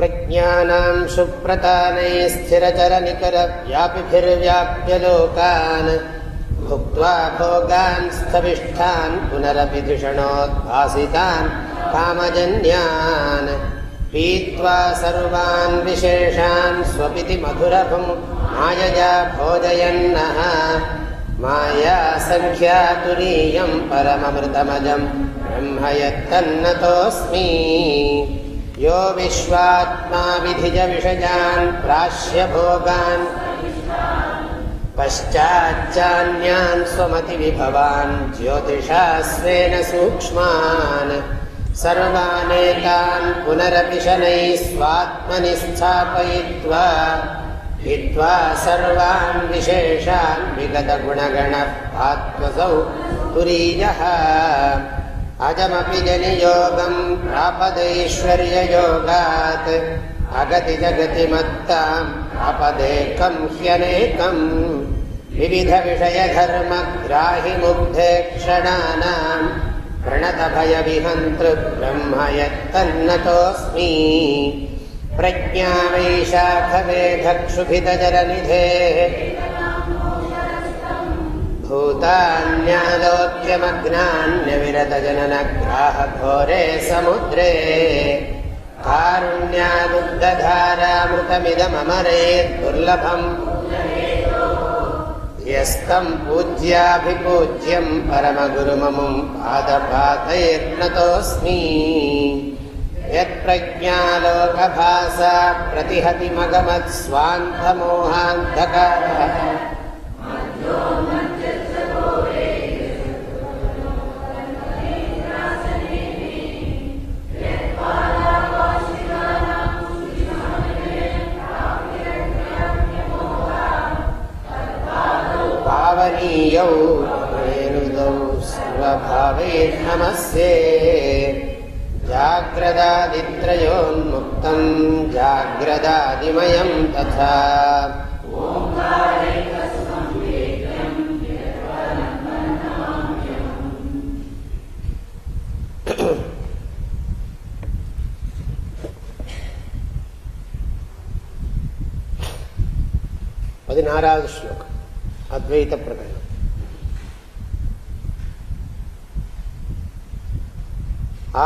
प्रज्ञानां सुप्रतानैः स्थिरचरनिकरव्यापिभिर्व्याप्य लोकान् भुक्त्वा भोगान् स्थविष्ठान् पुनरपि धिषणोद्भासितान् कामजन्यान् पीत्वा सर्वान् विशेषान् स्वपिति मधुरभुं मायया भोजयन्नः माया सङ्ख्यातुरीयं परममृतमजं ब्रह्म यत्तन्नतोऽस्मि यो विश्वात्मा विधिजविषयान् प्राश्यभोगान् पश्चाच्चान्यान् स्वमतिविभवान् ज्योतिषा स्वेन सूक्ष्मान् सर्वानेतान् पुनरपि शनैः स्वात्मनि स्थापयित्वा हित्वा सर्वान् विशेषान् विगतगुणगणः आत्मसौ तुरीयः अजमपि जनियोगम् प्रापदैश्वर्ययोगात् अगति जगतिमत्ताम् अपदेकम् ह्यनेकम्। विविधविषयधर्मग्राहिमुग्धे क्षणानाम् प्रणतभयविहन्तृब्रह्म यत्तन्नतोऽस्मि प्रज्ञा वैशाखवेधक्षुभितजरनिधेः भूतान्यालोक्यमग्नान्यविरतजननग्राहघोरे समुद्रे। कारुण्यादुग्धधारामृतमिदममरेद्दुर्लभम् यस्तम् पूज्याभिपूज्यम् परमगुरुममुम् पादपातैर्नतोऽस्मि यत्प्रज्ञालोकभासा प्रतिहति मगमत्स्वान्धमोहान्धकारः पावनीयौ वेणुदौ सर्वभावैर्नमस्ये जाग्रदादित्रयोन्मुक्तम् जाग्रदादिमयम् तथा பதினாறாவது ஸ்லோகம் அத்வைத பிரகடனம்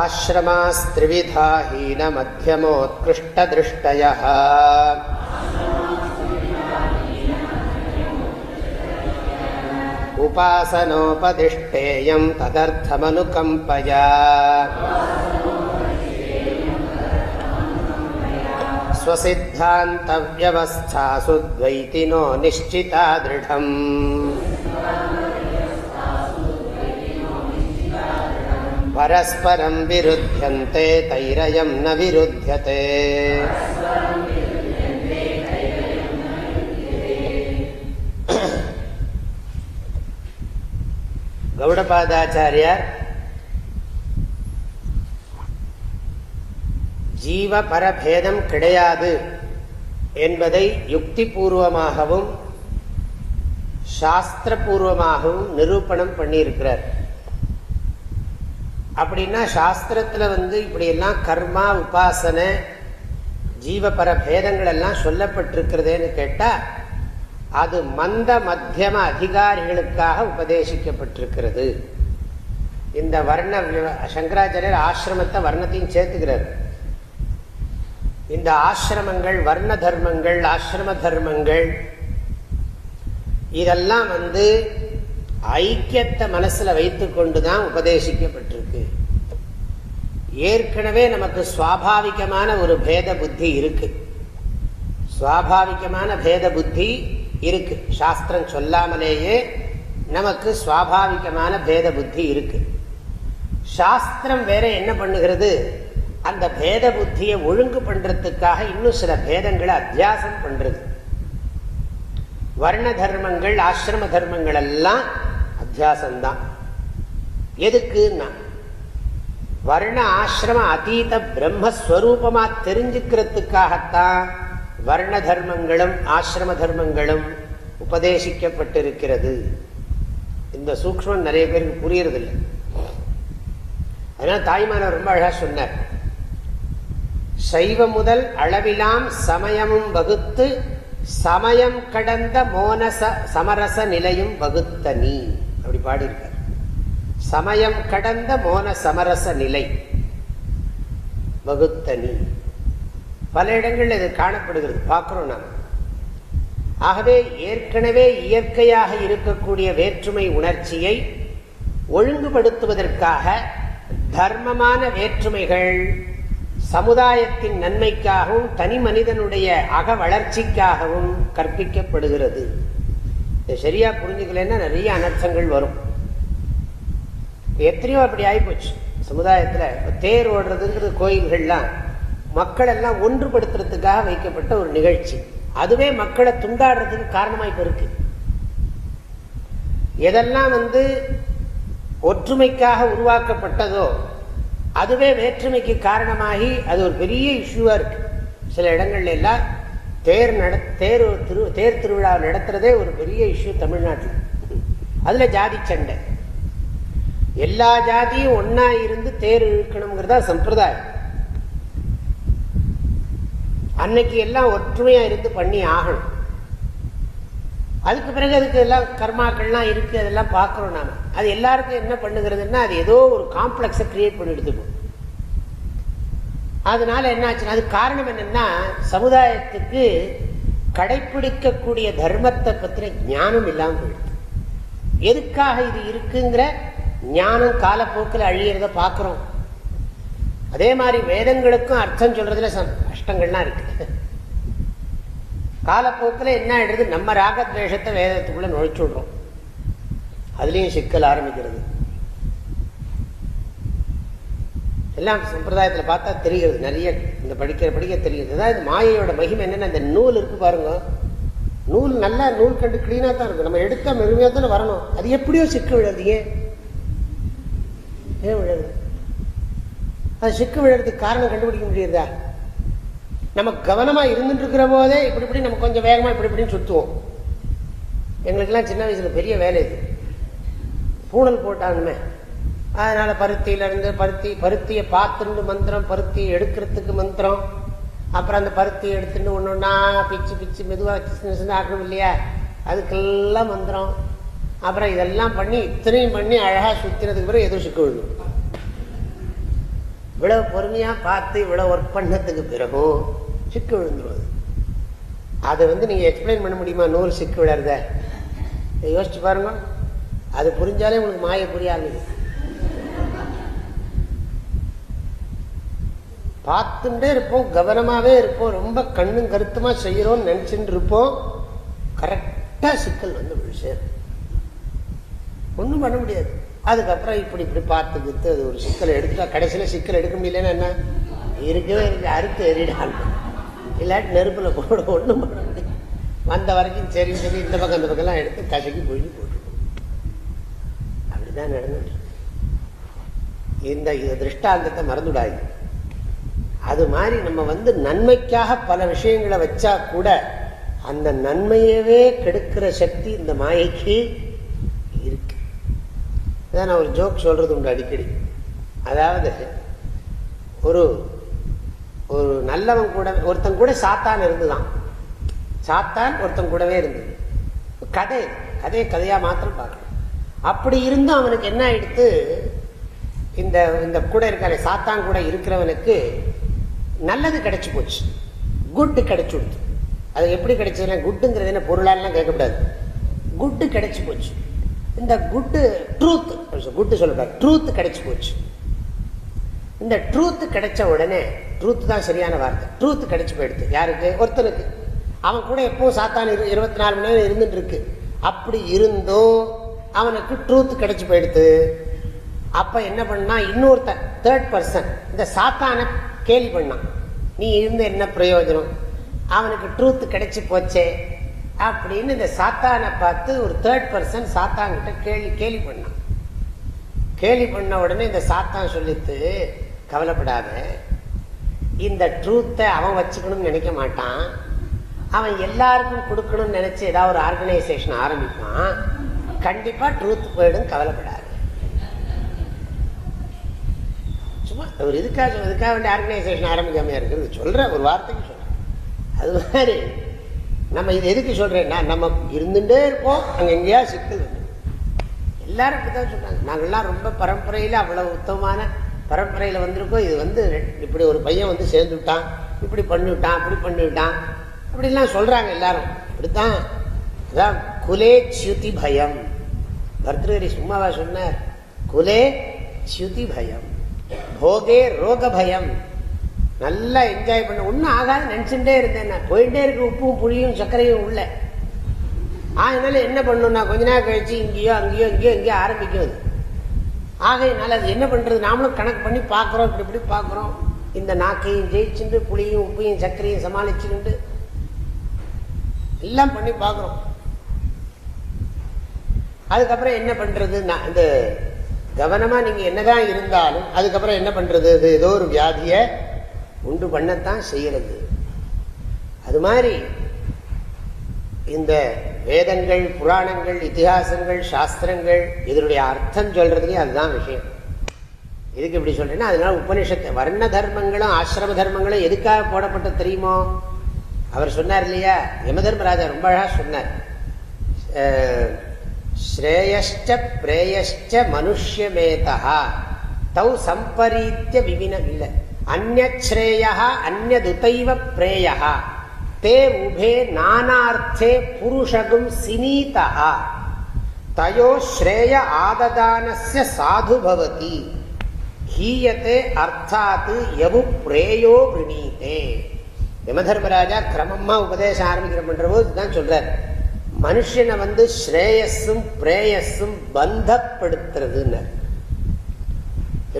आश्रमास्त्रिविधा हीनमध्यमोत्कृष्टदृष्टयः उपासनोपदिष्टेयम् तदर्थमनुकम्पया स्वसिद्धान्तव्यवस्थासु द्वैतिनो निश्चिता दृढम् परस्परं विरुध्यन्ते तैरयं न विरुध्यते கௌடபாதாச்சாரியார் ஜீவ பரபேதம் கிடையாது என்பதை யுக்தி பூர்வமாகவும் சாஸ்திரபூர்வமாகவும் நிரூபணம் பண்ணியிருக்கிறார் அப்படின்னா சாஸ்திரத்தில் வந்து இப்படியெல்லாம் கர்மா உபாசனை ஜீவபர பேதங்கள் எல்லாம் சொல்லப்பட்டிருக்கிறதேன்னு கேட்டால் அது மந்த மத்தியம அதிகாரிகளுக்காக உபதேசிக்கப்பட்டிருக்கிறது. இந்த வர்ண சங்கராச்சாரியர் ஆசிரமத்தை வர்ணத்தையும் சேர்த்துக்கிறார். இந்த ஆசிரமங்கள் வர்ண தர்மங்கள் ஆசிரம தர்மங்கள் இதெல்லாம் வந்து ஐக்கியத்தை மனசுல வைத்து கொண்டுதான் உபதேசிக்கப்பட்டிருக்கு. ஏற்கனவே நமக்கு சுவாபாவிகமான ஒரு பேத புத்தி இருக்கு. சுவாபாவிகமான பேத புத்தி இருக்கு. சாஸ்திரம் சொல்லாமலேயே நமக்கு சுவாபாவிகமான பேத புத்தி இருக்கு. சாஸ்திரம் வேற என்ன பண்ணுகிறது? அந்த பேத புத்தியை ஒழுங்கு பண்றதுக்காக இன்னும் சில பேதங்களை அத்தியாசம் பண்றது. வர்ண தர்மங்கள் ஆசிரம தர்மங்கள் எல்லாம் அத்தியாசம்தான். எதுக்குன்னா வர்ண ஆசிரம அதீத பிரம்மஸ்வரூபமா தெரிஞ்சுக்கிறதுக்காகத்தான் வர்ண தர்மங்களும் ஆசிரம தர்மங்களும் உபதேசிக்கப்பட்டிருக்கிறது. இந்த சூக்மம் நிறைய பேருக்கு புரியறதில்லை. அதனால தாய்மானவர் ரொம்ப அழகா சொன்னார். சைவ முதல் அளவிலாம் சமயமும் வகுத்து சமயம் கடந்த மோனச சமரச நிலையும் வகுத்த நீ. அப்படி பாடியிருக்கார். சமயம் கடந்த மோன சமரச நிலை. வகுத்தனி பல இடங்களில் இது காணப்படுகிறது. பார்க்கிறோம் நாம். ஆகவே ஏற்கனவே இயற்கையாக இருக்கக்கூடிய வேற்றுமை உணர்ச்சியை ஒழுங்குபடுத்துவதற்காக தர்மமான வேற்றுமைகள் சமுதாயத்தின் நன்மைக்காகவும் தனி மனிதனுடைய அக வளர்ச்சிக்காகவும் கற்பிக்கப்படுகிறது. இதை சரியா புரிஞ்சுக்கலன்னா நிறைய அனர்த்தங்கள் வரும். எத்தனையோ அப்படி ஆகிப்போச்சு சமுதாயத்தில் தேர் ஓடுறதுங்கிறது கோயில்கள்லாம் மக்கள் எல்லாம் ஒன்றுபடுத்துறதுக்காக வைக்கப்பட்ட ஒரு நிகழ்ச்சி. அதுவே மக்களை துண்டாடுறதுக்கு காரணமாக இப்போ இருக்கு. எதெல்லாம் வந்து ஒற்றுமைக்காக உருவாக்கப்பட்டதோ அதுவே வேற்றுமைக்கு காரணமாகி அது ஒரு பெரிய இஷ்யூவாக இருக்கு. சில இடங்கள்ல எல்லாம் தேர் நட தேர் திரு தேர் திருவிழா நடத்துறதே ஒரு பெரிய இஷ்யூ தமிழ்நாட்டில். அதில் ஜாதி சண்டை. எல்லா ஜாதியும் ஒன்னா இருந்து தேர் இழுக்கணுங்கிறதா சம்பிரதாயம். அன்னைக்கு எல்லாம் ஒற்றுமையா இருந்து பண்ணி ஆகணும். அதுக்கு பிறகு அதுக்கு எல்லாம் கர்மாக்கள்லாம் இருக்கு அதெல்லாம் பார்க்குறோம் நாம. அது எல்லாருக்கும் என்ன பண்ணுகிறதுன்னா அது ஏதோ ஒரு காம்ப்ளெக்ஸை கிரியேட் பண்ணி எடுத்துக்கும் அதனால என்ன ஆச்சுன்னா அது காரணம் என்னன்னா சமுதாயத்துக்கு கடைபிடிக்கக்கூடிய தர்மத்தை பற்றின ஞானம் இல்லாமல் போயிடுது. எதுக்காக இது இருக்குங்கிற ஞானம் காலப்போக்கில் அழியிறத பார்க்குறோம். அதே மாதிரி வேதங்களுக்கும் அர்த்தம் சொல்றதுல கஷ்டங்கள்லாம் இருக்கு. காலப்போக்கில் என்ன ஆயிடுறது நம்ம ராகத்வேஷத்தை வேதத்துக்குள்ள நுழைச்சு விடுறோம். அதுலேயும் சிக்கல் ஆரம்பிக்கிறது. எல்லாம் சம்பிரதாயத்தில் பார்த்தா தெரிகிறது. நிறைய இந்த படிக்கிற படிக்க தெரியுது அதாவது மாயையோட மகிமை என்னென்ன இந்த நூல் இருக்கு பாருங்க. நூல் நல்லா நூல் கண்டு கிளீனாக தான் இருக்கும் நம்ம எடுத்த மெருமையாக தானே வரணும். அது எப்படியோ சிக்க விழுது. ஏன்? ஏன் விழுது? அது சிக்க விழுறதுக்கு காரணம் கண்டுபிடிக்க முடியுதா? நம்ம கவனமாக இருந்துட்டு இருக்கிற போதே இப்படி இப்படி நம்ம கொஞ்சம் வேகமாக இப்படி இப்படின்னு சுற்றுவோம் எங்களுக்கெல்லாம் சின்ன வயசில் பெரிய வேலை இது. பூணல் போட்டாங்கமே அதனால பருத்தியிலிருந்து பருத்தி பருத்தியை பார்த்துட்டு மந்திரம் பருத்தியை எடுக்கிறதுக்கு மந்திரம். அப்புறம் அந்த பருத்தியை எடுத்துட்டு ஒன்று ஒன்றா பிச்சு பிச்சு மெதுவாக சின்ன சின்ன ஆக்கணும் இல்லையா? அதுக்கெல்லாம் மந்திரம். அப்புறம் இதெல்லாம் பண்ணி இத்தனையும் பண்ணி அழகாக சுற்றினதுக்கு பிறகு எதுவும் சிக்க விழுணும் இவ்வளவு பொறுமையாக பார்த்து இவ்வளோ ஒர்க் பண்ணதுக்கு பிறகும் சிக்கு விழுந்துருவது அதை வந்து நீங்கள் எக்ஸ்பிளைன் பண்ண முடியுமா? நூறு சிக்கு விழறத. யோசிச்சு பாருங்க. அது புரிஞ்சாலே உங்களுக்கு மாய புரியாது. பார்த்துட்டே இருப்போம் கவனமாகவே இருப்போம் ரொம்ப கண்ணும் கருத்துமாக செய்கிறோம்னு நினச்சிட்டு இருப்போம் கரெக்டாக சிக்கல் வந்து சேரும் ஒன்றும் பண்ண முடியாது. அதுக்கப்புறம் இப்படி இப்படி பார்த்து விற்று அது ஒரு சிக்கலை எடுத்துட்டா கடைசியில் சிக்கல் எடுக்க முடியலன்னா என்ன? இருக்கவே இருக்கு அறுத்து எறிடான் இல்லாட்டி நெருப்புல போட ஒன்றும் பண்ண முடியாது. வந்த வரைக்கும் சரி சரி இந்த பக்கம் இந்த பக்கம்லாம் எடுத்து கசக்கி பொழுது போட்டுருக்கோம் அப்படிதான் நடந்துட்டு இந்த இது திருஷ்டாந்தத்தை மறந்துடாது அது மாதிரி நம்ம வந்து நன்மைக்காக பல விஷயங்களை வச்சா கூட அந்த நன்மையவே கெடுக்கிற சக்தி இந்த மாயைக்கு இருக்கு. இதான் நான் ஒரு ஜோக் சொல்றது உண்டு அடிக்கடி. அதாவது ஒரு ஒரு நல்லவன் கூட ஒருத்தன் கூட சாத்தான் இருந்துதான். சாத்தான் ஒருத்தன் கூடவே இருந்தது. கதை கதையை கதையா மாத்திரம் பார்க்கணும் அப்படி இருந்தும் அவனுக்கு என்ன ஆயிடுத்து? இந்த இந்த கூட இருக்காரு சாத்தான் கூட இருக்கிறவனுக்கு நல்லது கிடைச்சி போச்சு. குட்டு கிடைச்சி கொடுத்து. அது எப்படி கிடைச்சதுன்னா குட்டுங்கிறது என்ன பொருளாலாம் கேட்கக்கூடாது. குட்டு கிடைச்சி போச்சு. இந்த குட்டு ட்ரூத் குட்டு சொல்லக்கூடாது ட்ரூத் கிடைச்சி போச்சு. இந்த ட்ரூத் கிடைச்ச உடனே ட்ரூத் தான் சரியான வார்த்தை. ட்ரூத் கிடைச்சி போயிடுது. யாருக்கு? ஒருத்தனுக்கு. அவன் கூட எப்பவும் சாத்தான் இரு இருபத்தி நாலு மணி நேரம் இருந்துட்டு இருக்கு அப்படி இருந்தும் அவனுக்கு ட்ரூத் கிடைச்சி போயிடுது. அப்போ என்ன பண்ணா இன்னொருத்தன் தேர்ட் பர்சன் இந்த சாத்தான கேலி பண்ணான். நீ இருந்து என்ன பிரயோஜனம்? அவனுக்கு ட்ரூத் கிடைச்சி போச்சே. அப்படின்னு இந்த சாத்தானை பார்த்து ஒரு தேர்ட் பர்சன் சாத்தான்கிட்ட கேள்வி கேலி பண்ணான். கேலி பண்ண உடனே இந்த சாத்தான் சொல்லித்து கவலைப்படாத. இந்த ட்ரூத்தை அவன் வச்சுக்கணும்னு நினைக்க மாட்டான். அவன் எல்லாருக்கும் கொடுக்கணும்னு நினைச்சு ஏதாவது ஒரு ஆர்கனைசேஷன் ஆரம்பிப்பான். கண்டிப்பாக ட்ரூத் போயிடும் கவலைப்படாது. சும்மா அவர் இதுக்காக இதுக்காக வேண்டிய ஆர்கனைசேஷன் ஆரம்பிக்காமையாக இருக்கிறது சொல்கிறேன் ஒரு வார்த்தைக்கு சொல்கிறேன் அது மாதிரி நம்ம இது எதுக்கு சொல்கிறேன்னா நம்ம இருந்துகிட்டே இருப்போம் அங்கே எங்கேயா சிக்கல் எல்லாரும் எல்லாரும் அப்படித்தான் சொன்னாங்க. நாங்கள்லாம் ரொம்ப பரம்பரையில் அவ்வளோ உத்தமமான பரம்பரையில் வந்திருக்கோம். இது வந்து இப்படி ஒரு பையன் வந்து சேர்ந்துட்டான் இப்படி பண்ணிவிட்டான் அப்படி பண்ணிவிட்டான் அப்படிலாம் சொல்கிறாங்க எல்லாரும். அப்படித்தான் அதான் குலே சியுதி பயம். பர்தரி சும்மாவா சொன்னார். குலே சியுதி பயம். போகே ரோக பயம் நல்லா என்ஜாய் பண்ண. ஒன்றும் ஆகாது நினச்சுட்டே இருந்தேன் நான். போயிட்டே இருக்கு உப்பும் புளியும் சர்க்கரையும் உள்ள. அதனால என்ன பண்ணணும் நான் கொஞ்ச நேரம் கழிச்சு இங்கேயோ அங்கேயோ இங்கேயோ இங்கேயோ ஆரம்பிக்கும் அது. ஆகையினால அது என்ன பண்ணுறது நாமளும் கணக்கு பண்ணி பார்க்குறோம் இப்படி இப்படி பார்க்குறோம். இந்த நாக்கையும் ஜெயிச்சுட்டு புளியும் உப்பையும் சர்க்கரையும் சமாளிச்சுக்கிட்டு எல்லாம் பண்ணி பார்க்குறோம். அதுக்கப்புறம் என்ன பண்ணுறது நான் இந்த கவனமாக நீங்கள் என்னதான் இருந்தாலும் அதுக்கப்புறம் என்ன பண்ணுறது அது ஏதோ ஒரு வியாதியை உண்டு பண்ணத்தான் செய்கிறது அது மாதிரி இந்த வேதங்கள் புராணங்கள் இத்திஹாசங்கள் சாஸ்திரங்கள் இதனுடைய அர்த்தம் சொல்றதுலயும் அதுதான் விஷயம். எதுக்கு இப்படி சொல்கிறேன்னா அதனால் உபனிஷத்தை வர்ண தர்மங்களும் ஆசிரம தர்மங்களும் எதுக்காக போடப்பட்ட தெரியுமோ? அவர் சொன்னார் இல்லையா? யமதர்மராஜா ரொம்ப அழகாக சொன்னார். ஸ்ரேயஷ்ட பிரேயஷ்ட மனுஷ்யமேதா தௌ சம்பரீத்திய விவினம் இல்லை. அந்நேயா அந்நதுதைவ பிரேயா தே உபே நானார்த்தே புருஷகும் சினீதா தயோ ஸ்ரேய ஆததானஸ்ய சாது பவதி. ஹீயத்தே அர்த்தாத்து எவு பிரேயோ விரணீதே யமதர்மராஜா கிரமமா உபதேசம் ஆரம்பிக்கிற பண்ற போது தான் மனுஷனை வந்து ஸ்ரேயஸும் பிரேயஸும் பந்தப்படுத்துறதுன்னு.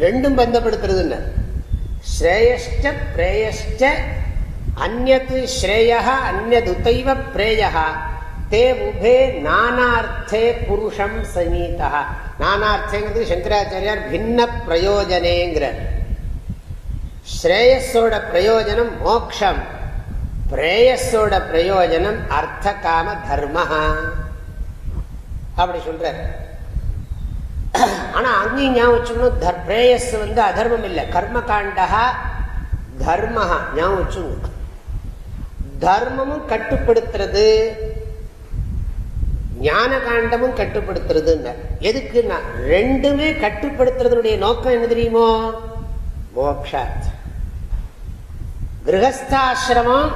ரெண்டும் பந்தப்படுத்துறதுன்னு. ஸ்ரேயஷ்ட பிரேயஷ்ட அந்நத்து ஸ்ரேய அந்நதுத்தைவ பிரேயா தே உபே நானார்த்தே புருஷம் சமீதா நானார்த்தேங்கிறது சங்கராச்சாரியார் பின்ன பிரயோஜனேங்கிறார் ஸ்ரேயஸோட பிரயோஜனம் மோக்ஷம். பிரேயஸோட பிரயோஜனம் அர்த்த காம தர்ம. அப்படி சொல்ற ஆனா அங்கேயும் ஞாபகம் வச்சுக்கணும் பிரேயஸ் வந்து அதர்மம் இல்லை. கர்ம காண்டா தர்மஹா ஞாபகம் தர்மமும் கட்டுப்படுத்துறது ஞான காண்டமும் கட்டுப்படுத்துறது எதுக்குன்னா ரெண்டுமே கட்டுப்படுத்துறதுடைய நோக்கம் என்ன தெரியுமோ? மோக்ஷாத். கிரகஸ்தாசிரமம்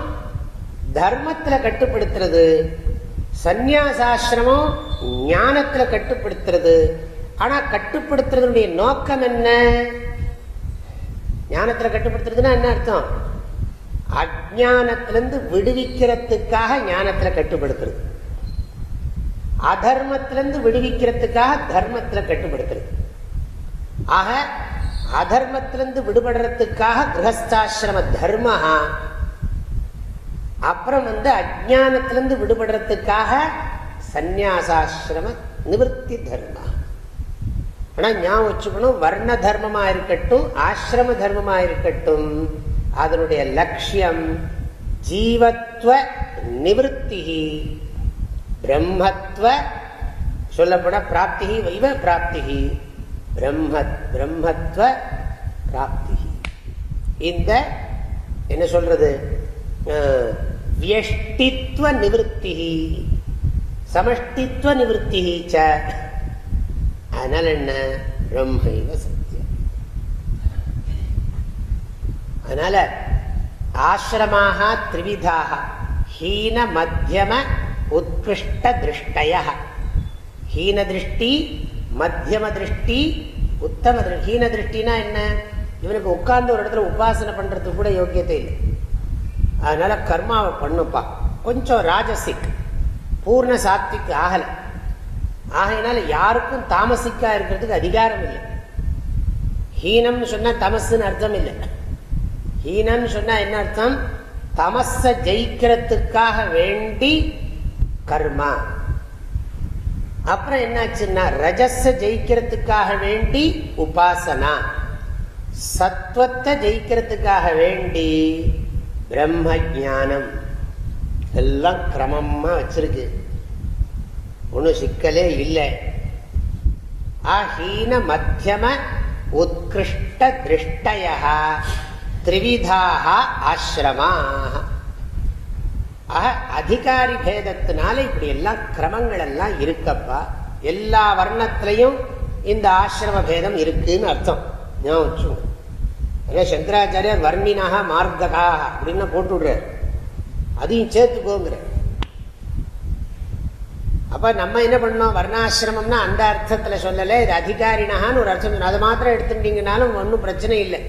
தர்மத்துல கட்டுப்படுத்துறது சந்நியாசாசிரமம் ஞானத்துல கட்டுப்படுத்துறது. ஆனா கட்டுப்படுத்துறதுடைய நோக்கம் என்ன? ஞானத்துல கட்டுப்படுத்துறதுன்னா என்ன அர்த்தம்? அஜானத்திலிருந்து விடுவிக்கிறதுக்காக ஞானத்துல கட்டுப்படுத்துறது. அதர்மத்திலிருந்து விடுவிக்கிறதுக்காக தர்மத்துல கட்டுப்படுத்துறது. ஆக அதர்மத்திலிருந்து விடுபடுறதுக்காக கிரகஸ்தாசிரம தர்மஹா அப்புறம் வந்து அஜானத்திலிருந்து விடுபடுறதுக்காக சந்நியாசாசிரம நிவர்த்தி தர்மம் ஆனா ஞாபகம் வச்சுக்கணும் வர்ண தர்மமா இருக்கட்டும் ஆசிரம தர்மமா இருக்கட்டும் அதனுடைய லட்சியம் ஜீவத்வ நிவத்தி பிரம்மத்துவ சொல்லப்பட பிராப்தி வைவ பிராப்தி. பிரம்ம பிரம்மத்துவ பிராப்தி. இந்த என்ன சொல்றது? வியஷ்டித்வ நிவத்தி சமஷ்டித்வ நிவத்தி ச அதனால என்ன பிரம்மைவ சத்தியம் அதனால ஆசிரமாக திரிவிதாக ஹீன மத்தியம உத்கிருஷ்ட திருஷ்டய ஹீன திருஷ்டி மத்தியம திருஷ்டி உத்தம ஹீன திருஷ்டினா என்ன இவனுக்கு உட்கார்ந்து ஒரு இடத்துல உபாசனை பண்றதுக்கு கூட யோக்கியத்தை இல்லை அதனால கர்மாவை பண்ணுப்பா. கொஞ்சம் ராஜசிக். பூர்ண சாத்விக் ஆகல. ஆகையினால யாருக்கும் தாமசிக்கா இருக்கிறதுக்கு அதிகாரம் இல்லை. ஹீனம்னு சொன்னா தமசுன்னு அர்த்தம் இல்லை. ஹீனம்னு சொன்னா என்ன அர்த்தம்? தமச ஜெயிக்கிறதுக்காக வேண்டி கர்மா. அப்புறம் என்னாச்சுன்னா ரஜஸ ஜெயிக்கிறதுக்காக வேண்டி உபாசனா. சத்வத்தை ஜெயிக்கிறதுக்காக வேண்டி பிரம்ம ஜானம் எல்லாம் கிரமமாக வச்சிருக்கு. ஒன்றும் சிக்கலே இல்லை. ஆஹீன மத்தியம உத்கிருஷ்ட திருஷ்டய திரிவிதாக ஆசிரமாக ஆக அதிகாரி பேதத்தினால இப்படி எல்லாம் கிரமங்கள் எல்லாம் இருக்கப்பா. எல்லா வர்ணத்திலையும் இந்த ஆசிரம பேதம் இருக்குன்னு அர்த்தம். ஞாபகம் சங்கராச்சாரியார் வர்ணினாக மார்க்ககா அப்படின்னு போட்டு விடுறாரு அதையும் சேர்த்துக்கோங்கிற அப்ப நம்ம என்ன பண்ணோம் வர்ணாசிரமம்னா அந்த அர்த்தத்துல சொல்லல இது அதிகாரினகான்னு ஒரு அர்த்தம் அதை மாத்திரம் எடுத்துட்டீங்கனாலும் ஒன்றும் பிரச்சனை இல்லை.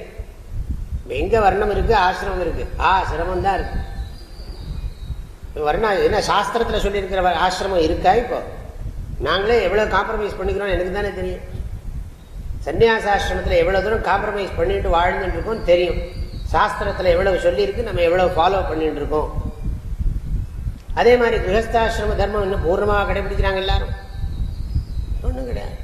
எங்க வர்ணம் இருக்கு? ஆசிரமம் இருக்கு. சிரமம் தான் இருக்கு. வர்ணா என்ன சாஸ்திரத்தில் சொல்லியிருக்கிற ஆசிரமம் இருக்கா இப்போ? நாங்களே எவ்வளோ காம்ப்ரமைஸ் பண்ணிக்கிறோம் எனக்கு தானே தெரியும். சன்னியாசாசிரமத்தில் எவ்வளோ தூரம் காம்ப்ரமைஸ் பண்ணிட்டு வாழ்ந்துட்டு இருக்கோம் தெரியும். சாஸ்திரத்தில் எவ்வளவு சொல்லியிருக்கு நம்ம எவ்வளவு ஃபாலோ பண்ணிட்டு இருக்கோம் அதே மாதிரி கிரகஸ்தாசிரம தர்மம் இன்னும் பூர்ணமாக கடைபிடிக்கிறாங்க எல்லாரும். ஒன்றும் கிடையாது.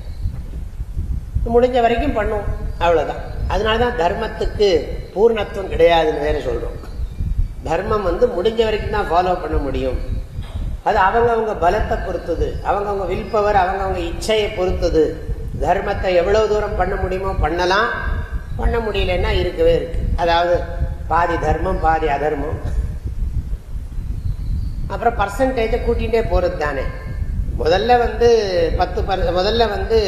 முடிஞ்ச வரைக்கும் பண்ணுவோம். அவ்வளோதான் அதனால தான் தர்மத்துக்கு பூர்ணத்துவம் கிடையாதுன்னு வேற சொல்கிறோம் தர்மம் வந்து முடிஞ்ச வரைக்கும் தான் ஃபாலோ பண்ண முடியும். அது அவங்கவுங்க பலத்தை பொறுத்தது. அவங்கவுங்க வில் பவர் அவங்கவுங்க இச்சையை பொறுத்தது. தர்மத்தை எவ்வளவு தூரம் பண்ண முடியுமோ பண்ணலாம். பண்ண முடியலன்னா இருக்கவே இருக்கு. அதாவது பாதி தர்மம் பாதி அதர்மம். அப்புறம் பர்சன்டேஜை கூட்டிகிட்டே போகிறது தானே. முதல்ல வந்து பத்து பர் முதல்ல வந்து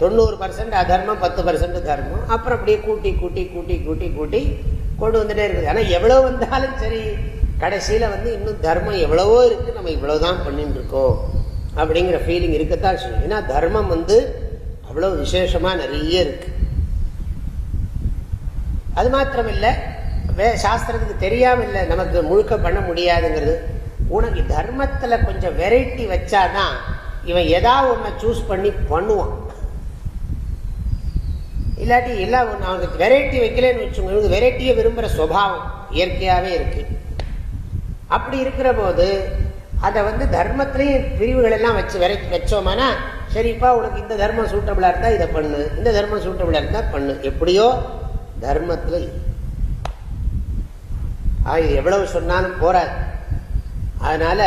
தொண்ணூறு பர்சன்ட் அதர்மம் பத்து பர்சன்ட் தர்மம். அப்புறம் அப்படியே கூட்டி கூட்டி கூட்டி கூட்டி கூட்டி கொண்டு வந்துட்டே இருக்குது. ஆனால் எவ்வளோ வந்தாலும் சரி கடைசியில் வந்து இன்னும் தர்மம் எவ்வளவோ இருக்குது நம்ம இவ்வளவுதான் பண்ணிட்டு இருக்கோம். அப்படிங்கிற ஃபீலிங் இருக்கத்தான் சொல்லணும் ஏன்னா தர்மம் வந்து அவ்வளோ விசேஷமாக நிறைய இருக்கு. அது மாத்திரம் இல்லை வே சாஸ்திரத்துக்கு தெரியாமல் இல்லை நமக்கு முழுக்க பண்ண முடியாதுங்கிறது. உனக்கு தர்மத்தில் கொஞ்சம் வெரைட்டி வச்சாதான் இவன் ஏதாவது ஒன்றை சூஸ் பண்ணி பண்ணுவான். இல்லாட்டி எல்லாம் ஒன்று அவனுக்கு வெரைட்டி வைக்கலன்னு வச்சுக்கோங்க வெரைட்டியை விரும்புகிற சுவாவம் இயற்கையாகவே இருக்கு. அப்படி இருக்கிற போது அதை வந்து தர்மத்திலையும் பிரிவுகள் எல்லாம் வச்சு வெரை வச்சோம்னா சரிப்பா உனக்கு இந்த தர்மம் சூட்டபிளாக இருந்தால் இதை பண்ணு. இந்த தர்மம் சூட்டபிளாக இருந்தால் பண்ணு. எப்படியோ தர்மத்தில் இது எவ்வளவு சொன்னாலும் போறாது. அதனால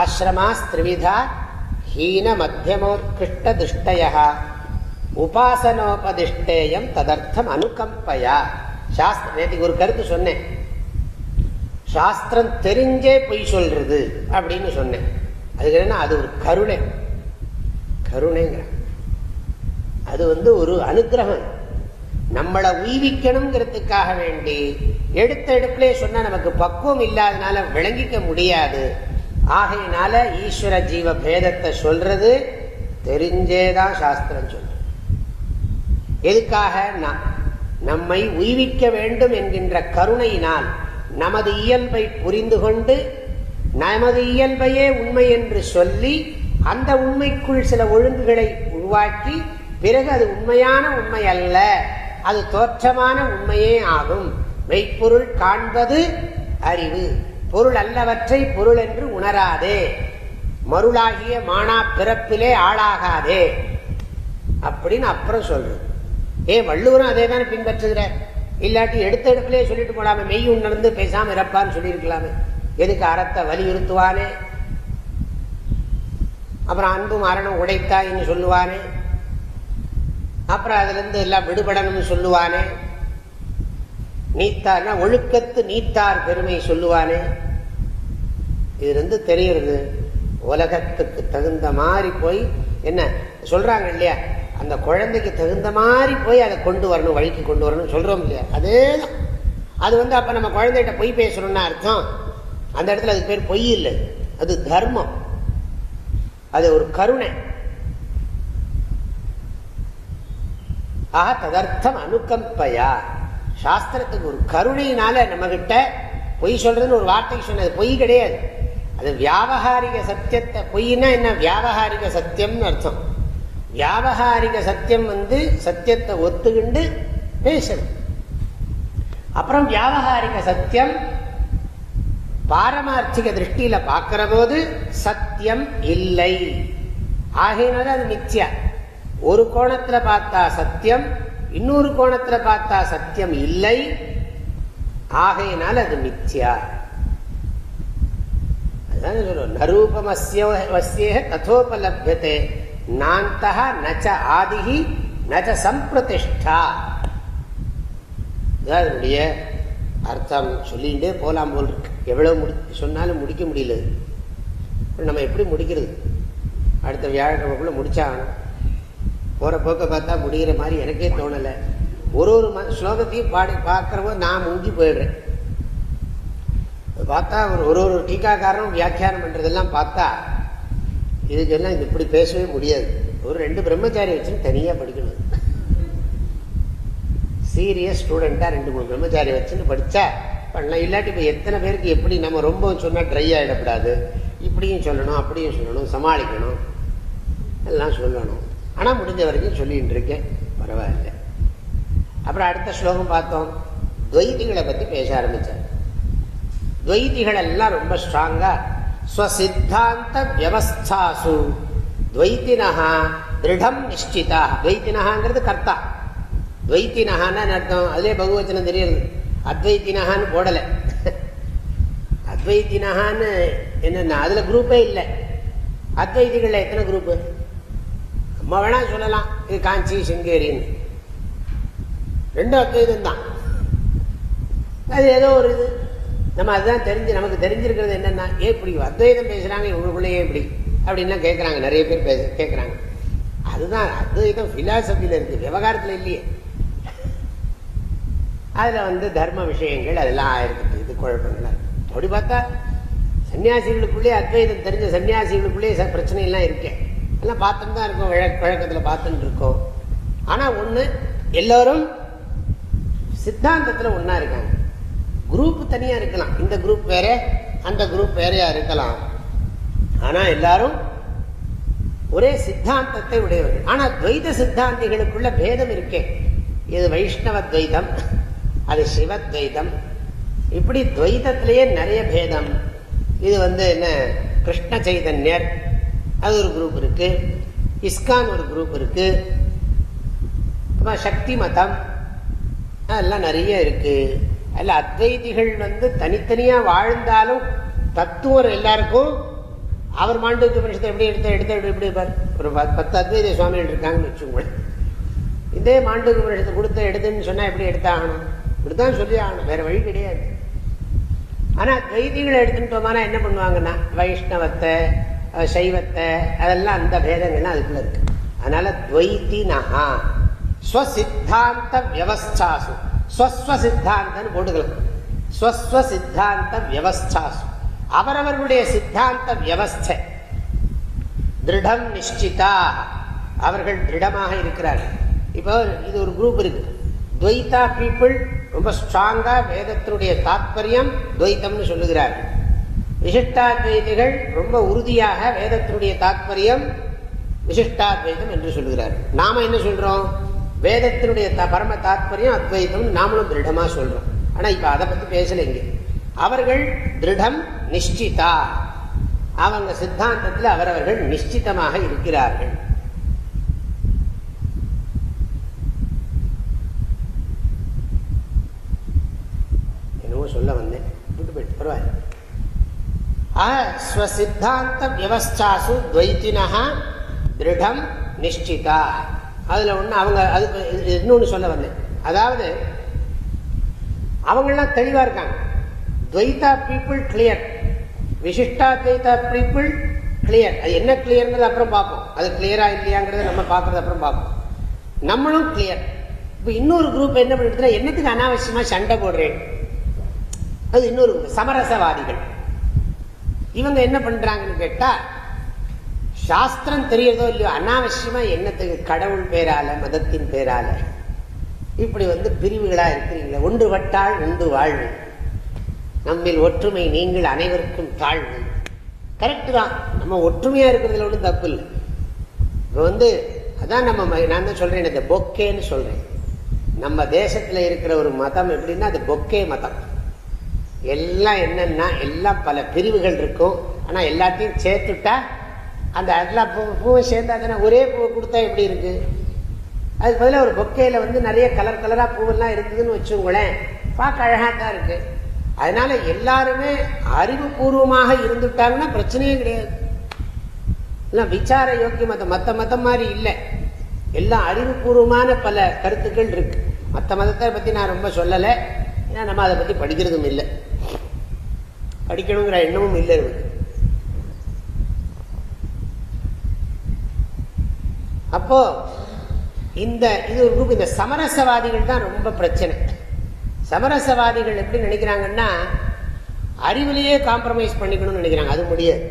ஆசிரமா ஸ்திரிவிதா ஹீன மத்தியமோத்கிருஷ்ட துஷ்டயா உபாசனோபதிஷ்டேயம் ததர்த்தம் அனுகம்பையா. சாஸ்திரம் நேற்றுக்கு ஒரு கருத்து சொன்னேன். சாஸ்திரம் தெரிஞ்சே பொய் சொல்றது அப்படின்னு சொன்னேன். அதுக்கு என்ன அது ஒரு கருணை. கருணைங்கிற அது வந்து ஒரு அனுகிரகம் நம்மளை உய்விக்கணுங்கிறதுக்காக வேண்டி எடுத்த எடுப்பிலே சொன்னால் நமக்கு பக்குவம் இல்லாதனால விளங்கிக்க முடியாது. ஆகையினால ஈஸ்வர ஜீவ பேதத்தை சொல்றது தெரிஞ்சேதான் சாஸ்திரம் சொல்ற எதுக்காக? நம்மை உய்விக்க வேண்டும் என்கின்ற கருணையினால் நமது இயல்பை புரிந்து கொண்டு நமது இயல்பையே உண்மை என்று சொல்லி அந்த உண்மைக்குள் சில ஒழுங்குகளை உருவாக்கி பிறகு அது உண்மையான உண்மை அல்ல அது தோற்றமான உண்மையே ஆகும். மெய்ப்பொருள் காண்பது அறிவு. பொருள் அல்லவற்றை பொருள் என்று உணராதே. மருளாகிய மானா பிறப்பிலே ஆளாகாதே. அப்படின்னு அப்புறம் சொல்றது. ஏ வள்ளுவரும் அதே தானே பின்பற்றுகிற இல்லாட்டி எடுத்த எடுப்பிலே சொல்லிட்டு போலாமே. மெய் உணர்ந்து பேசாம இறப்பான்னு சொல்லியிருக்கலாமே. எதுக்கு அறத்தை வலியுறுத்துவானே? அப்புறம் அன்பு மரணம் உடைத்தாயின்னு சொல்லுவானே. அப்புறம் அதுலேருந்து எல்லாம் விடுபடணும்னு சொல்லுவானே. நீத்தார்னா ஒழுக்கத்து நீத்தார் பெருமை சொல்லுவானே. இது இருந்து உலகத்துக்கு தகுந்த மாதிரி போய் என்ன சொல்கிறாங்க இல்லையா? அந்த குழந்தைக்கு தகுந்த மாதிரி போய் அதை கொண்டு வரணும் வழிக்கு கொண்டு வரணும்னு சொல்கிறோம் இல்லையா? அதேதான். அது வந்து அப்போ நம்ம குழந்தைகிட்ட பொய் பேசணும்னா அர்த்தம். அந்த இடத்துல அது பேர் பொய் இல்லை. அது தர்மம். அது ஒரு கருணை. ஆக ததர்த்தம் அனுகம்பையா. சாஸ்திரத்துக்கு ஒரு கருணையினால நம்ம கிட்ட பொய் சொல்றதுன்னு ஒரு வார்த்தை சொன்னது. பொய் கிடையாது. அது வியாபகாரிக சத்தியத்தை பொய்னா என்ன? வியாபகாரிக சத்தியம்னு அர்த்தம். வியாபகாரிக சத்தியம் வந்து சத்தியத்தை ஒத்துக்கிண்டு பேசணும் அப்புறம் வியாபகாரிக சத்தியம் பாரமார்த்திக திருஷ்டியில பார்க்கிற போது சத்தியம் இல்லை. ஆகையினால அது மித்யா. ஒரு கோணத்துல பார்த்தா சத்தியம் இன்னொரு கோணத்துல பார்த்தா சத்தியம் இல்லை. ஆகையினால் அது மித்யா. அதுதான் சொல்லுவோம் நரூபமஸ்ய ததோபலபியத்தை நாந்தா நச்ச ஆதிகி நச்ச சம்பிரதிஷ்டா. அதனுடைய அர்த்தம் சொல்லிகிட்டே போகலாம் போல் இருக்கு. எவ்வளோ முடி சொன்னாலும் முடிக்க முடியல. நம்ம எப்படி முடிக்கிறது? அடுத்த வியாழக்கிழமைக்குள்ள முடிச்சாகணும். போகிற போக்க பார்த்தா முடிகிற மாதிரி எனக்கே தோணலை. ஒரு ஒரு ம ஸ்லோகத்தையும் பாடி பார்க்குறப்போ நான் முங்கி போயிடுறேன். பார்த்தா ஒரு ஒரு ஒரு டீக்காக்காரனும் வியாக்கியானம் பண்ணுறதெல்லாம் பார்த்தா இதுக்கெல்லாம் இது இப்படி பேசவே முடியாது. ஒரு ரெண்டு பிரம்மச்சாரி வச்சுன்னு தனியாக படிக்கணும். சீரியஸ் ஸ்டூடெண்ட்டாக ரெண்டு மூணு பிரம்மச்சாரி வச்சுன்னு படித்தா பண்ணலாம். இல்லாட்டி இப்போ எத்தனை பேருக்கு எப்படி நம்ம ரொம்ப சொன்னால் ட்ரை ஆகிடக்கூடாது இப்படியும் சொல்லணும் அப்படியும் சொல்லணும் சமாளிக்கணும். எல்லாம் சொல்லணும். ஆனால் முடிஞ்ச வரைக்கும் சொல்லிகிட்டு இருக்கேன். பரவாயில்ல. அப்புறம் அடுத்த ஸ்லோகம் பார்த்தோம். துவைதிகளை பற்றி பேச ஆரம்பித்தார் துவைதிகள் எல்லாம் ரொம்ப ஸ்ட்ராங்காக ஸ்வசித்தாந்த வியவஸ்தாசு. துவைத்தினா திருடம் நிஷ்டிதா. துவைத்தினஹாங்கிறது கர்த்தா. துவைத்தினகான்னு அர்த்தம். அதுலேயே பகுவச்சனம் தெரியுது. அத்வைத்தினகான்னு போடலை. அத்வைத்தினகான்னு என்னென்னா அதில் குரூப்பே இல்லை. அத்வைத்திகளில் எத்தனை குரூப்பு நம்ம வேணா சொல்லலாம். இது காஞ்சி சிங்கேரின்னு. ரெண்டும் அத்வைதம் தான் அது ஏதோ ஒரு இது. நம்ம அதுதான் தெரிஞ்சு நமக்கு தெரிஞ்சிருக்கிறது என்னென்னா ஏன் இப்படி அத்வைதம் பேசுகிறாங்க இவங்களுக்குள்ளேயே இப்படி அப்படின்லாம் கேட்குறாங்க நிறைய பேர் பேச கேட்குறாங்க அதுதான் அத்வைதம் ஃபிலாசபியில் இருக்குது விவகாரத்தில் இல்லையே. அதில் வந்து தர்ம விஷயங்கள் அதெல்லாம் ஆயிருக்குது இது குழப்பங்கள். அப்படி பார்த்தா சன்னியாசிகளுக்குள்ளேயே அத்வைதம் தெரிஞ்ச சன்னியாசிகளுக்குள்ளேயே பிரச்சனை எல்லாம் இருக்கேன் எல்லாம் பார்த்துட்டு தான் இருக்கோம் வழக்கத்தில் பார்த்துட்டு இருக்கோம். ஆனால் ஒன்று எல்லோரும் சித்தாந்தத்தில் ஒன்றா இருக்காங்க. குரூப் தனியாக இருக்கலாம். இந்த குரூப் வேற அந்த குரூப் வேறையா இருக்கலாம். ஆனால் எல்லாரும் ஒரே சித்தாந்தத்தை உடையவர்கள். ஆனால் துவைத சித்தாந்திகளுக்குள்ள பேதம் இருக்கே. இது வைஷ்ணவ துவைதம். அது சிவத்வைதம். இப்படி துவைதத்திலேயே நிறைய பேதம். இது வந்து என்ன? கிருஷ்ண சைதன்யர். அது ஒரு குரூப் இருக்கு. இஸ்கான் ஒரு குரூப் இருக்கு. சக்தி மதம். அதெல்லாம் நிறைய இருக்கு. அதில் அத்வைதிகள் வந்து தனித்தனியாக வாழ்ந்தாலும் தத்துவம் எல்லாருக்கும் அவர் மாண்டூக்கிய பரிசத்தை எப்படி எடுத்த எடுத்த எப்படி ஒரு பத்து அத்வைத சுவாமிகள் இருக்காங்கன்னு வச்சுக்கோங்க இதே மாண்டூக்கிய பரிசத்தை கொடுத்த எடுதுன்னு சொன்னால் எப்படி எடுத்தாகணும்? இப்படித்தான் சொல்லி ஆகணும் வேற வழி கிடையாது. ஆனால் துவைதிகளை எடுத்துட்டோம்னா என்ன பண்ணுவாங்கன்னா வைஷ்ணவத்தை சைவத்தை அதெல்லாம் அந்த பேதங்கள்லாம் அதுக்குள்ள இருக்கு. அதனால துவைத்தினஹா. ஸ்வசித்தாந்த வியவஸ்தாசு. ஸ்வஸ்வ சித்தாந்தன்னு போட்டுக்கலாம். ஸ்வஸ்வ சித்தாந்த வியவஸ்தாசு. அவரவர்களுடைய சித்தாந்த வியவஸ்தை. திருடம் நிஷ்டிதா அவர்கள் திருடமாக இருக்கிறார்கள். இப்போ இது ஒரு குரூப் இருக்கு. துவைத்தா பீப்புள் ரொம்ப ஸ்ட்ராங்காக வேதத்தினுடைய தாத்பரியம் துவைத்தம்னு சொல்லுகிறார்கள் விசிஷ்டாத்வைதிகள் ரொம்ப உறுதியாக வேதத்தினுடைய தாத்பரியம் விசிஷ்டாத்வைதம் என்று சொல்லுகிறார்கள் நாம என்ன சொல்றோம்? வேதத்தினுடைய பரம தாத்பரியம் அத்வைதம் நாமளும் திருடமா சொல்றோம். ஆனா இப்ப அதை பத்தி பேசலைங்க அவர்கள் திருடம் நிஷ்டிதா. அவங்க சித்தாந்தத்தில் அவரவர்கள் நிச்சிதமாக இருக்கிறார்கள். என்னவோ சொல்ல வந்தேன். விட்டு போயிட்டு பரவாயில்ல. ஸ்வசித்தாந்த வியவஸ்தாசு துவைத்தினா திருடம் நிஷ்டிதா. அதில் ஒன்று அவங்க அது இன்னொன்று சொல்ல வந்தேன். அதாவது அவங்கெல்லாம் தெளிவாக இருக்காங்க. Dvaita people clear Vishishta Dvaita people clear அது என்ன கிளியர்ங்கிறது அப்புறம் பார்ப்போம். அது கிளியரா இல்லையாங்கிறத நம்ம பார்க்கறது அப்புறம் பார்ப்போம். நம்மளும் கிளியர் இப்போ இன்னொரு குரூப் என்ன பண்ணிட்டு என்னத்துக்கு அனாவசியமாக சண்டை போடுறேன்? அது இன்னொரு சமரசவாதிகள். இவங்க என்ன பண்றாங்கன்னு கேட்டா சாஸ்திரம் தெரியறதோ இல்லையோ அனாவசியமா என்னத்துக்கு கடவுள் பேரால மதத்தின் பேரால இப்படி வந்து பிரிவுகளா இருக்கிறீங்களே. ஒன்று வட்டால் உண்டு வாழ்வு. நம்மில் ஒற்றுமை நீங்கள் அனைவருக்கும் தாழ்வு. கரெக்டு தான். நம்ம ஒற்றுமையா இருக்கிறதுல ஒன்றும் தப்பு இல்லை. இப்போ வந்து அதான் நம்ம நான் தான் சொல்றேன் இந்த பொக்கேன்னு சொல்றேன். நம்ம தேசத்துல இருக்கிற ஒரு மதம் எப்படின்னா அது பொக்கே மதம். எல்லாம் என்னன்னா எல்லாம் பல பிரிவுகள் இருக்கும். ஆனால் எல்லாத்தையும் சேர்த்துட்டா அந்த எல்லா பூ பூவை சேர்ந்தா தானே ஒரே பூவை கொடுத்தா எப்படி இருக்கு? அதுக்கு பதிலாக ஒரு பொக்கையில் வந்து நிறைய கலர் கலராக பூவெல்லாம் இருக்குதுன்னு வச்சுங்களேன் பார்க்க அழகாக தான் இருக்கு. அதனால எல்லாருமே அறிவுபூர்வமாக இருந்துட்டாங்கன்னா பிரச்சனையே கிடையாது. இல்லை விசார யோக்கியம் மதம் மற்ற மதம் மாதிரி இல்லை. எல்லாம் அறிவுபூர்வமான பல கருத்துக்கள் இருக்கு. மற்ற மதத்தை பற்றி நான் ரொம்ப சொல்லலை. ஏன்னா நம்ம அதை பற்றி படிக்கிறதும் இல்லை. படிக்கணுங்கிற எண்ணமும் இல்லை இருக்கு அப்போ இந்த இது ஒரு குரூப் இந்த சமரசவாதிகள் தான் ரொம்ப பிரச்சனை. சமரசவாதிகள் எப்படி நினைக்கிறாங்கன்னா அறிவிலேயே காம்ப்ரமைஸ் பண்ணிக்கணும்னு நினைக்கிறாங்க. அது முடியாது.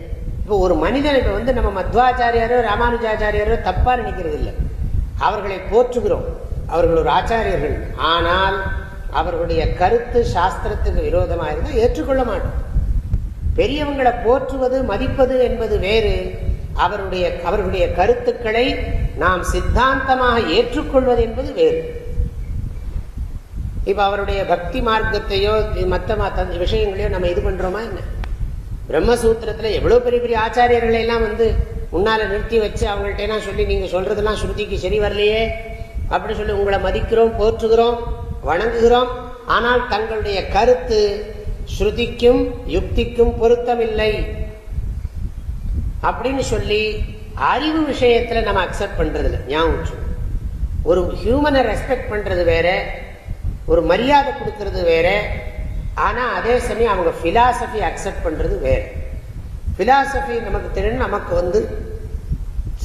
இப்போ ஒரு மனிதன் இப்போ வந்து நம்ம மத்வாச்சாரியாரோ ராமானுஜாச்சாரியாரோ தப்பாக நினைக்கிறது இல்லை அவர்களை போற்றுகிறோம். அவர்கள் ஒரு ஆச்சாரியர்கள். ஆனால் அவர்களுடைய கருத்து சாஸ்திரத்துக்கு விரோதமாக இருந்தால் ஏற்றுக்கொள்ள மாட்டோம். பெரியவங்களை போற்றுவது மதிப்பது என்பது வேறு. அவருடைய அவர்களுடைய கருத்துக்களை நாம் சித்தாந்தமாக ஏற்றுக்கொள்வது என்பது வேறு. இப்ப அவருடைய பக்தி மார்க்கத்தையோ மற்ற விஷயங்களையோ நம்ம இது பண்றோமா என்ன? பிரம்மசூத்திரத்தில் எவ்வளோ பெரிய பெரிய ஆச்சாரியர்களை எல்லாம் வந்து முன்னால நிறுத்தி வச்சு அவங்கள்ட்டலாம் சொல்லி நீங்கள் சொல்றதெல்லாம் ஸ்ருதிக்கு சரி வரலையே அப்படின்னு சொல்லி உங்களை மதிக்கிறோம் போற்றுகிறோம் வணங்குகிறோம். ஆனால் தங்களுடைய கருத்து ஸ்ருதிக்கும் யுக்திக்கும் பொருத்தமில்லை. அப்படின்னு சொல்லி அறிவு விஷயத்தில் நம்ம அக்செப்ட் பண்றது இல்லை ஞாபகம் ஒரு ஹியூமனை ரெஸ்பெக்ட் பண்ணுறது வேற ஒரு மரியாதை கொடுக்கறது வேற ஆனால் அதே சமயம் அவங்க ஃபிலாசபி அக்செப்ட் பண்ணுறது வேற. ஃபிலாசபி நமக்கு தெரியும் நமக்கு வந்து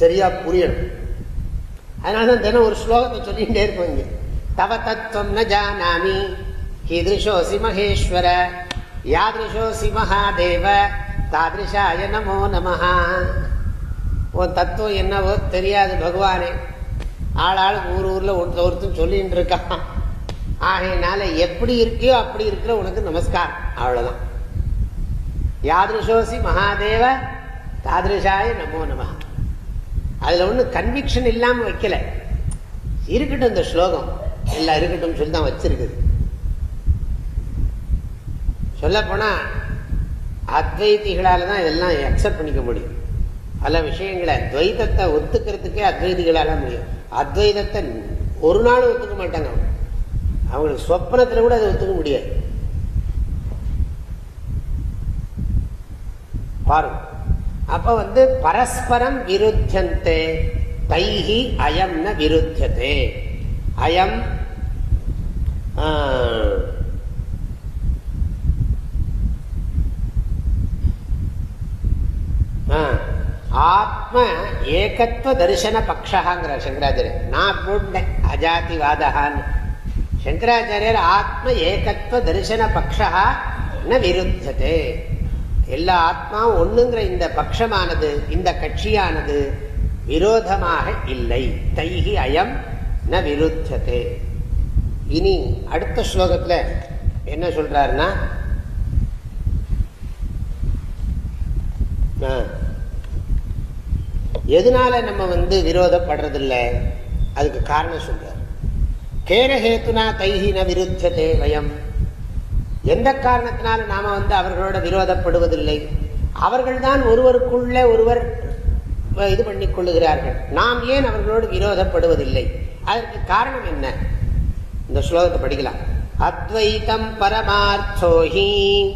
சரியாக புரியணும். அதனாலதான் தினம் ஒரு ஸ்லோகத்தை சொல்லிகிட்டே இருப்போம் தவ தத்துவம் ந ஜானாமி கீதிருஷோசி மகேஸ்வர. யாதிருஷோசி மகாதேவ தாதிருஷாய நமோ நமஹா. உன் தத்துவம் என்னவோ தெரியாது பகவானே. ஆளாளுக்கு ஊர் ஊரில் ஒருத்த ஒருத்தன் சொல்லிட்டு இருக்கான். ஆகையினால எப்படி இருக்கியோ அப்படி இருக்கிற உனக்கு நமஸ்காரம். அவ்வளோதான் யாதிருஷோசி மகாதேவ தாதிருஷாய நமோ நம அதில் ஒன்றும் கன்விக்ஷன் இல்லாமல் வைக்கல. இருக்கட்டும் இந்த ஸ்லோகம். எல்லாம் இருக்கட்டும் சொல்லி தான் வச்சிருக்குது. சொல்லப்போனால் போனா தான் இதெல்லாம் அக்செப்ட் பண்ணிக்க முடியும். பல விஷயங்களை துவைதத்தை ஒத்துக்கிறதுக்கே அத்வைதிகளால் முடியும். அத்வைதத்தை ஒரு நாள் ஒத்துக்க மாட்டாங்க அவங்களுக்கு சொப்னத்தில் கூட அதை ஒத்துக்க முடியாது. பாருங்க அப்போ வந்து பரஸ்பரம் விருத்தந்தே தைஹி அயம் ந அயம் ஆத்ம ஏகத்துவ தரிசன பக்ஷாங்கிற சங்கராச்சாரியர் நான் போட்டேன் அஜாதிவாதகான்னு சங்கராச்சாரியர் ஆத்ம ஏகத்துவ தரிசன பக்ஷா ந விருத்ததே. எல்லா ஆத்மாவும் ஒண்ணுங்கிற இந்த பட்சமானது இந்த கட்சியானது விரோதமாக இல்லை. தைகி அயம் ந விருத்ததே. இனி அடுத்த ஸ்லோகத்தில் என்ன சொல்றாருன்னா எதனால நம்ம வந்து விரோதப்படுறதில்லை? அதுக்கு காரணம் சொல்றார். கேரஹேத்துனா தைஹி விருத்ததே வயம். எந்த காரணத்தினால நாம வந்து அவர்களோட விரோதப்படுவதில்லை? அவர்கள்தான் ஒருவருக்குள்ள ஒருவர் இது பண்ணி கொள்ளுகிறார்கள். நாம் ஏன் அவர்களோடு விரோதப்படுவதில்லை? அதற்கு காரணம் என்ன? இந்த ஸ்லோகத்தை படிக்கலாம். அத்வைத்தம் பரமார்த்தோஹி.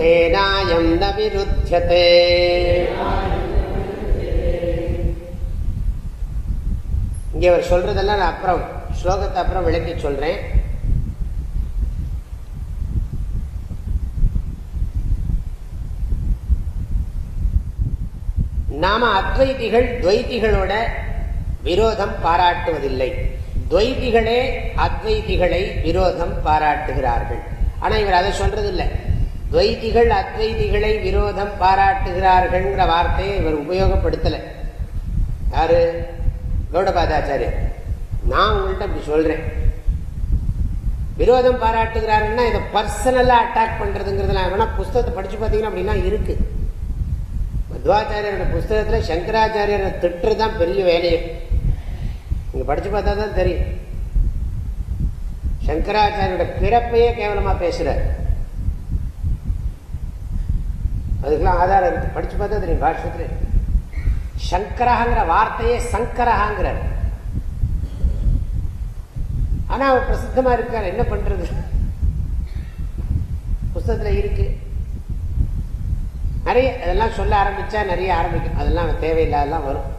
தேனாயம் ந விருத்தியதே இங்கே அவர் சொல்றதெல்லாம் நான் அப்புறம் ஸ்லோகத்தை அப்புறம் விளக்கி சொல்றேன். நாம அத்வைதிகள் துவைதிகளோட விரோதம் பாராட்டுவதில்லை. துவைதிகளே அத்வைதிகளை விரோதம் பாராட்டுகிறார்கள். ஆனா இவர் அதை சொல்றதில்லை. துவைதிகள் அத்வைதிகளை விரோதம் பாராட்டுகிறார்கள்ங்கிற வார்த்தையை இவர் உபயோகப்படுத்தலை. யாரு? கௌடபாதாச்சாரியர் நான் உங்கள்கிட்ட அப்படி சொல்றேன். விரோதம் பாராட்டுகிறாருன்னா இதை பர்சனலா அட்டாக் பண்றதுங்கிறதுலாம் வேணா புஸ்தகத்தை படிச்சு பார்த்தீங்கன்னா அப்படிலாம் இருக்கு. மத்வாச்சாரியோட புஸ்தகத்தில் சங்கராச்சாரியரை திட்டு தான் பெரிய வேலையே. நீங்க படிச்சு பார்த்தா தான் தெரியும். சங்கராச்சாரியோட பிறப்பையே கேவலமா பேசுறார். அதுக்கெல்லாம் ஆதாரம் இருக்கு. படிச்சு பார்த்தா தெரியும் பாஷ்யத்துல. சங்கரஹங்கிற வார்த்தையே சங்கரஹாங்கிறார். ஆனா அவர் பிரசித்தமா இருக்கார். என்ன பண்றது? புஸ்தகத்துல இருக்கு. நிறைய அதெல்லாம் சொல்ல ஆரம்பிச்சா நிறைய ஆரம்பிக்கும். அதெல்லாம் தேவையில்லாதெல்லாம் வரும்.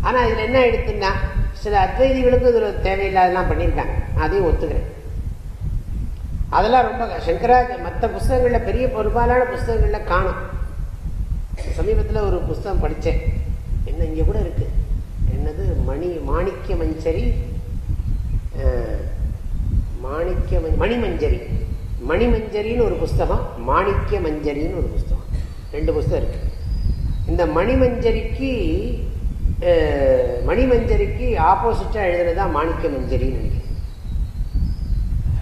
ஆனா இதுல என்ன எடுத்துன்னா சில அத்வைதிகளுக்கும் இதுல தேவையில்லாதெல்லாம் பண்ணியிருக்காங்க. அதையும் ஒத்துக்கிறேன். அதெல்லாம் ரொம்ப சங்கராஜ் மற்ற புஸ்தகங்களில் பெரிய பெரும்பாலான புஸ்தகங்களில் காணும். சமீபத்தில் ஒரு புஸ்தகம் படித்தேன் என்ன இங்கே கூட இருக்குது என்னது? மணி மாணிக்க மஞ்சரி மாணிக்க மணிமஞ்சரி. மணிமஞ்சரின்னு ஒரு புஸ்தகம் மாணிக்க மஞ்சரின்னு ஒரு புஸ்தகம். ரெண்டு புஸ்தகம் இருக்கு. இந்த மணிமஞ்சரிக்கு மணிமஞ்சரிக்கு ஆப்போசிட்டாக எழுதுனதான் மாணிக்க மஞ்சரின்னு நினைக்கிறேன்.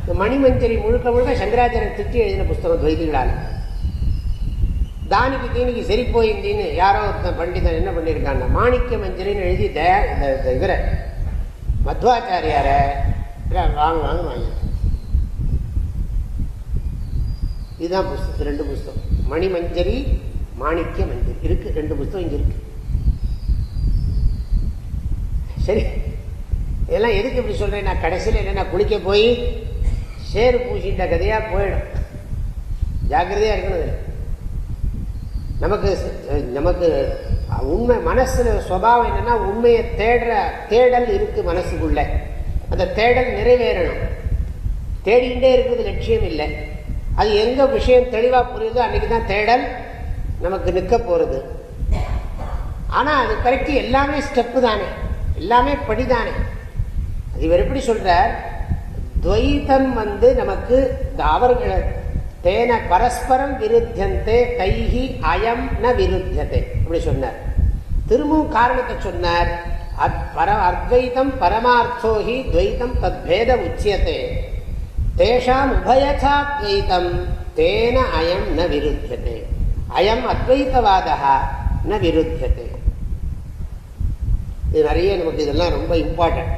இந்த மணிமஞ்சரி முழுக்க முழுக்க சங்கராச்சாரியன் திட்டி எழுதின புஸ்தகம் துவைதிகளால். தானிக்கு தீனிக்கு சரி போயின்னு யாரோ ஒருத்தன் பண்டிதன் என்ன பண்ணியிருக்காங்க மாணிக்க மஞ்சரின்னு எழுதி தயா இந்த இவரை மத்வாச்சாரியார வாங்க வாங்க வாங்க இதுதான் புஸ்தகம் ரெண்டு புஸ்தகம். மணிமஞ்சரி மாணிக்க மஞ்சரி. இருக்கு ரெண்டு புஸ்தகம் இங்கே இருக்கு. சரி. இதெல்லாம் எதுக்கு இப்படி சொல்றேன்? நான் கடைசியில் என்னன்னா குளிக்க போய் சேரு பூசிட்ட கதையா போயிடும். ஜாக்கிரதையா இருக்கணும் நமக்கு நமக்கு உண்மை மனசுல சுவாவம் என்னன்னா உண்மையை தேடுற தேடல் இருக்கு மனசுக்குள்ள. அந்த தேடல் நிறைவேறணும். தேடிக்கிட்டே இருக்கிறது லட்சியம் இல்லை. அது எங்கே விஷயம் தெளிவாக புரியுதோ அன்னைக்கு தான் தேடல் நமக்கு நிற்க போகிறது ஆனால் அது கரெக்ட் எல்லாமே ஸ்டெப்பு தானே. எல்லாமே படிதானே. அது இவர் எப்படி சொல்கிறார் துவைதம் வந்து நமக்கு அவர்கள் தேன பரஸ்பரம் விருத்தியந்தே தைஹி அயம் ந விருத்தியதே அப்படி சொன்னார். திரும்பவும் காரணத்தை சொன்னார். அத் பர அத்வைதம் பரமார்த்தோஹி துவைதம் தத்பேத உச்சியத்தே. தேஷாம் உபயதாத்வைதம் தேன அயம் ந விருத்தியதே அயம் அத்வைத்தவாதா ந விருத்தியதே இது நிறைய நமக்கு இதெல்லாம் ரொம்ப இம்பார்ட்டன்ட்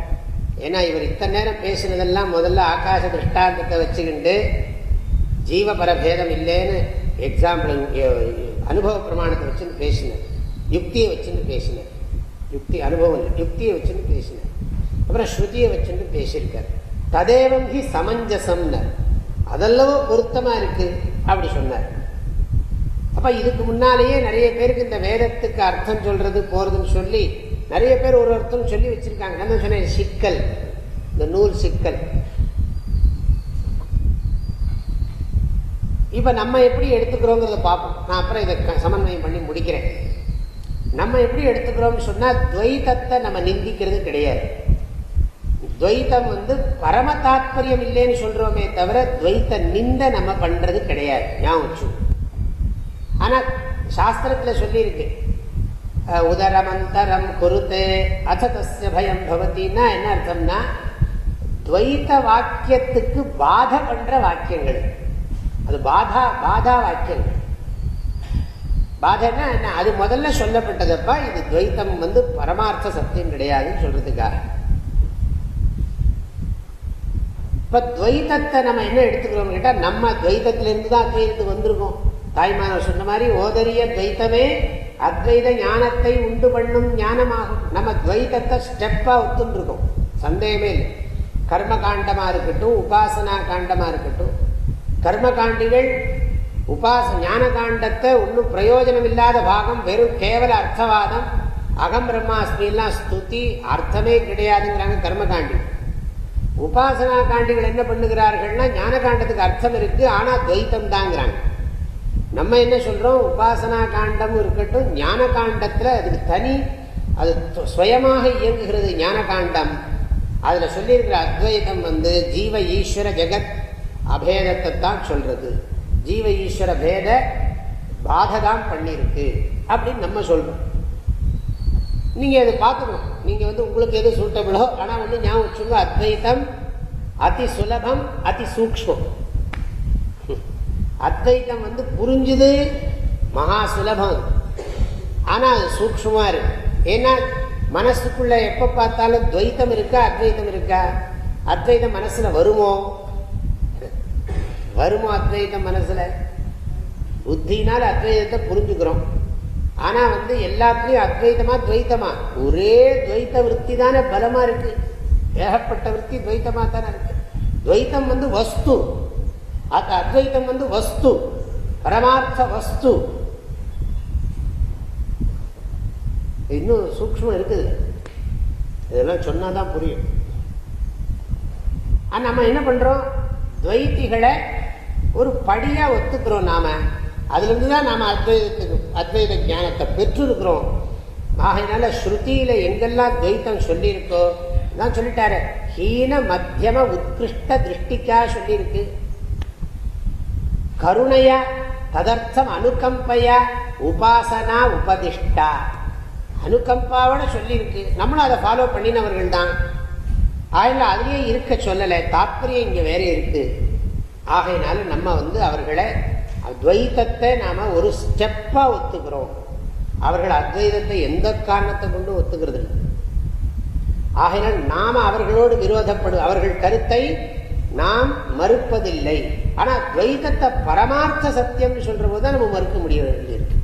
ஏன்னா இவர் இத்தனை நேரம் பேசினதெல்லாம் முதல்ல ஆகாச திருஷ்டாந்தத்தை வச்சுக்கிண்டு ஜீவபரபேதம் இல்லைன்னு எக்ஸாம்பிள் அனுபவ பிரமாணத்தை வச்சுன்னு பேசினார். யுக்தியை வச்சுன்னு பேசினார். யுக்தி அனுபவம் இல்லை. யுக்தியை வச்சுன்னு பேசினார். அப்புறம் ஸ்ருதியை வச்சுன்னு பேசியிருக்கார். ததேவம் ஹி சமஞ்சசம்னர். அதெல்லாம் பொருத்தமாக இருக்கு அப்படி சொன்னார். அப்போ இதுக்கு முன்னாலேயே நிறைய பேருக்கு இந்த வேதத்துக்கு அர்த்தம் சொல்றது போகிறதுன்னு சொல்லி நிறைய பேர் ஒரு ஒருத்தரும் சொல்லி வச்சிருக்காங்க. நான் சொன்னேன் சிக்கல். இந்த நூல் சிக்கல். இப்ப நம்ம எப்படி எடுத்துக்கிறோங்கிறத பார்ப்போம். நான் அப்புறம் இதை க- சமன்வயம் பண்ணி முடிக்கிறேன். நம்ம எப்படி எடுத்துக்கிறோம்னு சொன்னா துவைதத்தை நம்ம நிந்திக்கிறது கிடையாது. துவைத்தம் வந்து பரம தாத்பரியம் இல்லைன்னு சொல்றோமே தவிர துவைத்த நிந்த நம்ம பண்றது கிடையாது. ஞாபகம் வச்சுக்கோ. ஆனா சாஸ்திரத்துல சொல்லியிருக்கு உதரமந்தரம் குருத்தே அசதஸ்ய பயம் பவத்தின்னா என்ன அர்த்தம்னா துவைத்த வாக்கியத்துக்கு பாத பண்ற வாக்கியங்கள் அது பாதா பாதா வாக்கியங்கள் பாதைன்னா என்ன அது முதல்ல சொல்லப்பட்டதப்பா இது துவைத்தம் வந்து பரமார்த்த சத்தியம் கிடையாதுன்னு சொல்றதுக்காக இப்ப துவைத்தத்தை நம்ம என்ன எடுத்துக்கிறோம் கேட்டா நம்ம துவைத்தத்திலிருந்து தான் அத்வைதத்துக்கு வந்திருக்கோம் தாய்மானவர் சொன்ன மாதிரி ஓதரிய துவைத்தமே அத்வைத ஞானத்தை உண்டு பண்ணும் ஞானமாகும். நம்ம துவைத்தத்தை ஸ்டெப்பாக ஒத்துருக்கோம் சந்தேகமே இல்லை. கர்ம காண்டமாக இருக்கட்டும் உபாசனா காண்டமாக இருக்கட்டும் கர்ம காண்டிகள் உபாச ஞான காண்டத்தை ஒன்றும் பிரயோஜனம் இல்லாத பாகம் வெறும் கேவல அர்த்தவாதம் அகம் பிரம்மாஸ்மிலாம் ஸ்துதி அர்த்தமே கிடையாதுங்கிறாங்க கர்மகாண்டி. உபாசனா காண்டிகள் என்ன பண்ணுகிறார்கள்னா ஞான காண்டத்துக்கு அர்த்தம் இருக்கு ஆனால் துவைத்தம் தாங்கிறாங்க நம்ம என்ன சொல்றோம்? உபாசனா காண்டம் இருக்கட்டும் ஞான காண்டத்தில் அதுக்கு தனி அது சுயமாக இயங்குகிறது ஞான காண்டம். அதில் சொல்லியிருக்கிற அத்வைதம் வந்து ஜீவ ஈஸ்வர ஜெகத் அபேதத்தை தான் சொல்றது. ஜீவ ஈஸ்வர பேத பாதை தான் பண்ணியிருக்கு அப்படின்னு நம்ம சொல்றோம். நீங்கள் அதை பார்த்துக்கணும் நீங்கள் வந்து உங்களுக்கு எது சூட்டபிளோ ஆனால் வந்து ஞாபகம் வச்சுங்க அத்வைதம் அதி சுலபம் அதி சூக்ஷ்மம். அத்வைத்தம் வந்து புரிஞ்சுது மகா சுலபம். ஆனால் அது சூக்ஷமாக இருக்கு. ஏன்னா மனசுக்குள்ள எப்ப பார்த்தாலும் துவைத்தம் இருக்கா அத்வைத்தம் இருக்கா? அத்வைதம் மனசுல வருமோ? வருமோ அத்வைத்தம் மனசுல? புத்தினால் அத்வைதத்தை புரிஞ்சுக்கிறோம். ஆனா வந்து எல்லாத்துலயும் அத்வைதமா துவைத்தமா? ஒரே துவைத்த விற்பி தானே பலமா இருக்கு. ஏகப்பட்ட விற்பி துவைத்தமா தானே இருக்கு. துவைத்தம் வந்து வஸ்து. அத்வைத்தம் வந்து வஸ்து பரமார்த்த வஸ்து இன்னும் சூக்மம் இருக்குது இதெல்லாம் சொன்னாதான் புரியும். நம்ம என்ன பண்றோம்? துவைத்திகளை ஒரு படியா ஒத்துக்கிறோம் நாம. அதுல இருந்துதான் நாம அத்வைதத்துக்கு அத்வைத ஞானத்தை பெற்றிருக்கிறோம். ஆகையினால ஸ்ருதியில எங்கெல்லாம் துவைத்தம் சொல்லியிருக்கோ தான் சொல்லிட்டாரு. ஹீன மத்தியம உத்கிருஷ்ட திருஷ்டிக்காக சொல்லியிருக்கு. கருணைய ததர்த்தம் அனுகம்பையா உபாசனா உபதிஷ்டா. அனுகம்பாவோட சொல்லியிருக்கு. நம்மளும் அதை ஃபாலோ பண்ணினவர்கள் தான் ஆயில அதுலயே இருக்க சொல்லலை. தாற்பயம் இங்கே வேற இருக்கு. ஆகையினால நம்ம வந்து அவர்களை அத்வைத்தத்தை நாம் ஒரு ஸ்டெப்பாக ஒத்துக்கிறோம். அவர்கள் அத்வைதத்தை எந்த காரணத்தை கொண்டு ஒத்துக்கிறது இல்லை ஆகையினால் நாம் அவர்களோடு விரோதப்படும் அவர்கள் கருத்தை நாம் மறுப்பதில்லை. ஆனா துவைதத்தை பரமார்த்த சத்தியம் சொல்ற போது நம்ம மறுக்க முடிய வேண்டியிருக்கு.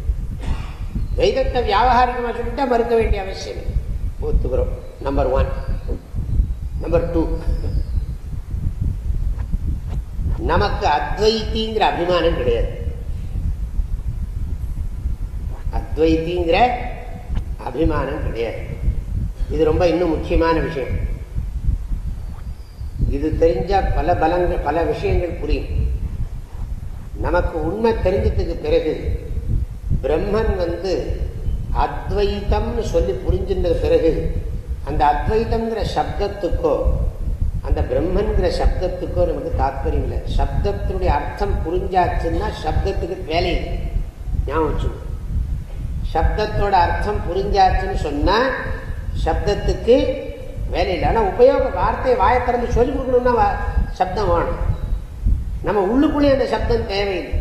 துவைதத்தை வியாபாரிகமா சொல்லிட்டா மறுக்க வேண்டிய அவசியம் ஒத்துக்கிறோம். நம்பர் ஒன் நம்பர் டூ நமக்கு அத்வைத்திங்கிற அபிமானம் கிடையாது. அத்வைத்திங்கிற அபிமானம் கிடையாது. இது ரொம்ப இன்னும் முக்கியமான விஷயம். இது தெரிஞ்சால் பல பலங்கள் பல விஷயங்கள் புரியும். நமக்கு உண்மை தெரிஞ்சதுக்கு பிறகு பிரம்மன் வந்து அத்வைத்தம்னு சொல்லி புரிஞ்சின்ற பிறகு அந்த அத்வைத்தம்ங்கிற சப்தத்துக்கோ அந்த பிரம்மன்கிற சப்தத்துக்கோ நமக்கு தாற்பயம் இல்லை. சப்தத்தினுடைய அர்த்தம் புரிஞ்சாச்சுன்னா சப்தத்துக்கு வேலை ஞாபகம் சப்தத்தோட அர்த்தம் புரிஞ்சாச்சுன்னு சொன்னால் சப்தத்துக்கு வேலை இல்லை ஆனால் உபயோக வார்த்தையை வாயை திறந்து சொல்லிக் கொடுக்கணும்னா சப்தம் வேணும். நம்ம உள்ளுக்குள்ளே அந்த சப்தம் தேவையில்லை.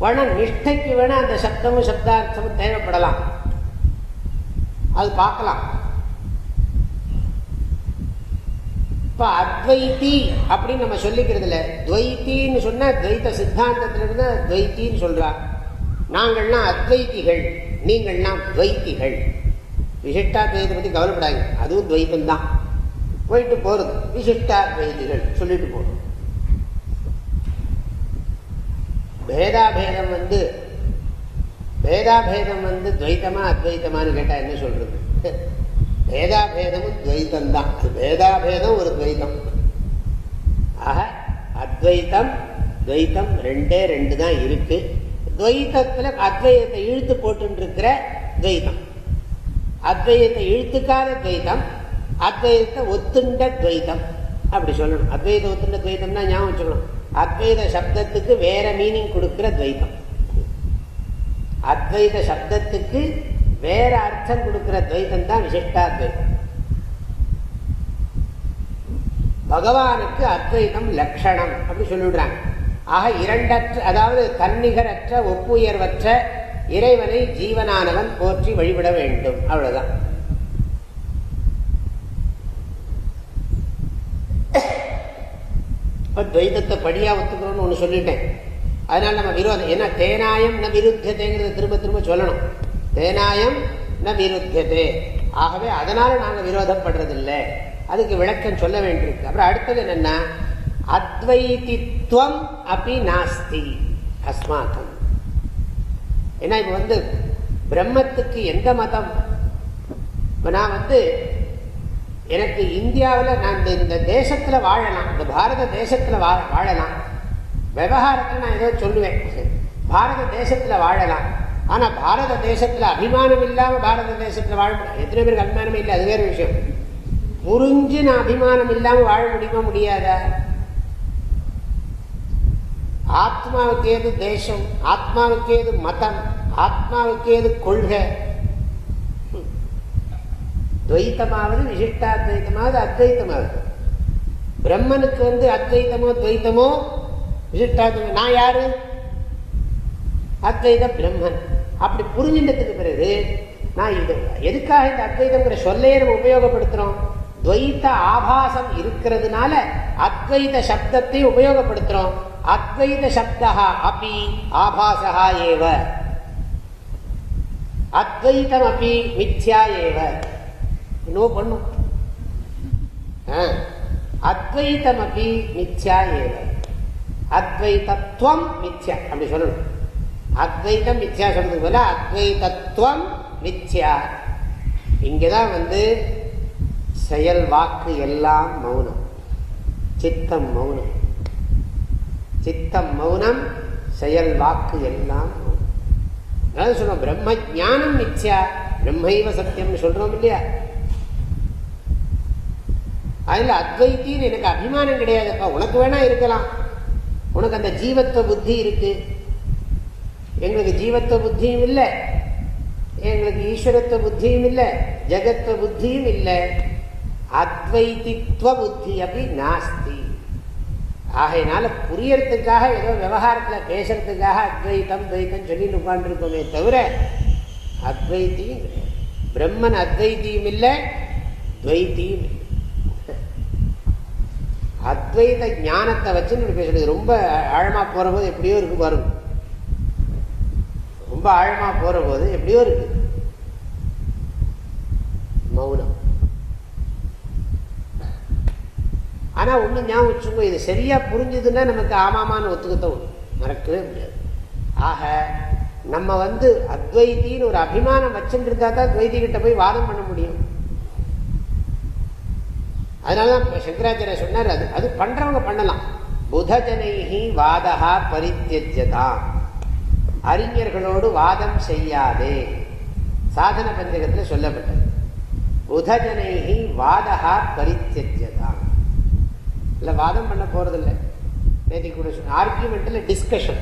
வேணா நிஷ்டைக்கு வேணா அந்த சப்தமும் சப்தார்த்தமும் தேவைப்படலாம். அது பார்க்கலாம். இப்போ அத்வைத்தி அப்படின்னு நம்ம சொல்லிக்கிறது இல்லை துவைத்தின்னு சொன்னா துவைத்த சித்தாந்தத்திலிருந்து துவைத்தின்னு சொல்கிறார் நாங்கள்லாம் அத்வைத்திகள் நீங்கள்லாம் துவைத்திகள். விசிஷ்டாத்வைத்தை பத்தி கவலைப்படாங்க அதுவும் துவைத்தம் தான் போயிட்டு போறது. விசிஷ்டாத்வைதிகள் சொல்லிட்டு போறது. பேதாபேதம் வந்து பேதாபேதம் வந்து துவைத்தமா அத்வைத்தமானு கேட்டா என்ன சொல்றது? பேதாபேதமும் துவைத்தம் தான் பேதாபேதம் ஒரு துவைத்தம். ஆக அத்வைத்தம் துவைத்தம் ரெண்டே ரெண்டு தான் இருக்கு. துவைத்தத்தில் அத்வைதத்தை இழுத்து போட்டுருக்கிற துவைத்தம். அத்வைதத்தை இழுத்துக்காத துவைதம் அத்வைதத்தை ஒத்துண்ட துவைதம் அப்படி சொல்லணும். அத்வைத ஒத்துண்ட துவைதம்னா ஞாபகம் வச்சுக்கணும். அத்வைத சப்தத்துக்கு வேற மீனிங் கொடுக்கிற துவைதம் அத்வைத சப்தத்துக்கு வேற அர்த்தம் கொடுக்கிற துவைதம் தான் விசிஷ்டாத்வைதம் பகவானுக்கு அத்வைதம் லட்சணம் அப்படி சொல்லிவிடுறாங்க. ஆக இரண்டற்ற அதாவது தன்னிகரற்ற ஒப்புயர்வற்ற இறைவனை ஜீவனானவன் போற்றி வழிபட வேண்டும். அவ்வளவுதான். துவைதத்தை படியா ஒத்துக்கிறோம்னு ஒண்ணு சொல்லிட்டேன். அதனால நம்ம விரோதம். ஏன்னா தேனாயம் ந விருத்தியத்தைங்கிறத திரும்ப திரும்ப சொல்லணும். தேனாயம் ந விருத்தியதே. ஆகவே அதனால நாங்க விரோதப்படுறதில்லை. அதுக்கு விளக்கம் சொல்ல வேண்டியிருக்கு. அப்புறம் அடுத்தது என்னன்னா அத்வைதித்வம் அப்படி நாஸ்தி. அஸ்மாக்கம். ஏன்னா இப்போ வந்து பிரம்மத்துக்கு எந்த மதம்? இப்போ நான் வந்து எனக்கு இந்தியாவில் நான் இந்த தேசத்தில் வாழலாம். இந்த பாரத தேசத்துல வாழலாம். விவகாரத்தில் நான் ஏதோ சொல்லுவேன். பாரத தேசத்தில் வாழலாம். ஆனால் பாரத தேசத்தில் அபிமானம் இல்லாமல் பாரத தேசத்தில் வாழ முடியும் எத்தனை பேருக்கு அபிமானமே இல்லை? அது வேறு விஷயம். புரிஞ்சு நான் அபிமானம் இல்லாமல் வாழ முடியுமா? முடியாதா? ஆத்மாவுக்கு ஏது தேசம் ஆத்மாவுக்கு ஏது மதம் ஆத்மாவுக்கு ஏது கொள்கை. துவைத்தமாவது விசிஷ்டாத்வைத்தமாவது அத்வைத்தமாவது. பிரம்மனுக்கு வந்து அத்வைத்தமோ துவைத்தமோ விசிஷ்டாத்வைத்தம் நான் யாரு? அத்வைத பிரம்மன். அப்படி புரிஞ்சின்றதுக்கு பிறகு நான் இது எதுக்காக இந்த அத்வைதம்ங்கிற சொல்லையே நம்ம உபயோகப்படுத்துறோம்? துவைத்த ஆபாசம் இருக்கிறதுனால அத்வைத சப்தத்தை உபயோகப்படுத்துறோம். அத்வைத சப்தா அப்படி ஆபாசா ஏவ. அத்வைதம் அப்படி மித்யா ஏவ. நோ பண்ணும் அத்வைதம் அப்படி மித்யா ஏவ. அத்வைதத்துவம் மித்யா. அப்படி சொல்லணும். அத்வைதம் மித்யா சொல்றது போல அத்வைதத்துவம் மித்யா. இங்கதான் வந்து செயல் வாக்கு எல்லாம் மௌனம். சித்தம் மௌனம். சித்தம் மௌனம் செயல் வாக்கு எல்லாம். அதாவது சொல்றோம் பிரம்ம ஜானம் மிச்சா பிரம்மைவ சத்தியம் சொல்றோம் இல்லையா? அதுல அத்வைத்தின்னு எனக்கு அபிமானம் கிடையாதுப்பா. உனக்கு வேணா இருக்கலாம். உனக்கு அந்த ஜீவத்துவ புத்தி இருக்கு. எங்களுக்கு ஜீவத்துவ புத்தியும் இல்லை. எங்களுக்கு ஈஸ்வரத்துவ புத்தியும் இல்லை. ஜெகத்துவ புத்தியும் இல்லை. அத்வைத்தித்வ புத்தி அப்படி நாஸ்தி. ஆகையினால புரியறதுக்காக ஏதோ விவகாரத்தில் பேசுறதுக்காக அத்வைத்தம் துவைத்தம் சொல்லிட்டு உட்காந்துருக்கோமே தவிர அத்வைத்தியும் கிடையாது. பிரம்மன் அத்வைத்தியும் இல்லை துவைத்தியும் இல்லை. அத்வைத ஞானத்தை வச்சு பேசுறது. ரொம்ப ஆழமாக போகிற போது எப்படியோ இருக்கு வரும் ரொம்ப ஆழமாக போகிற போது எப்படியோ இருக்கு. மௌனம். ஆனால் ஒன்று ஞாபகம் வச்சுக்கோ இது சரியா புரிஞ்சுதுன்னா நமக்கு ஆமாமான்னு ஒத்துக்கத்தான் மறக்கவே முடியாது. ஆக நம்ம வந்து அத்வைத்தின்னு ஒரு அபிமானம் வச்சுருந்தா தான் துவைத்திகிட்ட போய் வாதம் பண்ண முடியும். அதனால தான் சங்கராச்சாரிய சொன்னார் அது அது பண்றவங்க பண்ணலாம். புதஜனைகி வாதகா பரித்தியஜதாம் அறிஞர்களோடு வாதம் செய்யாதே. சாதன பஞ்சகத்தில் சொல்லப்பட்டது. புதஜனைகி வாதகா பரித்தியஜ இல்லை வாதம் பண்ண போகிறதில்ல நேற்று கூட ஆர்கியூமெண்ட்டில் டிஸ்கஷன்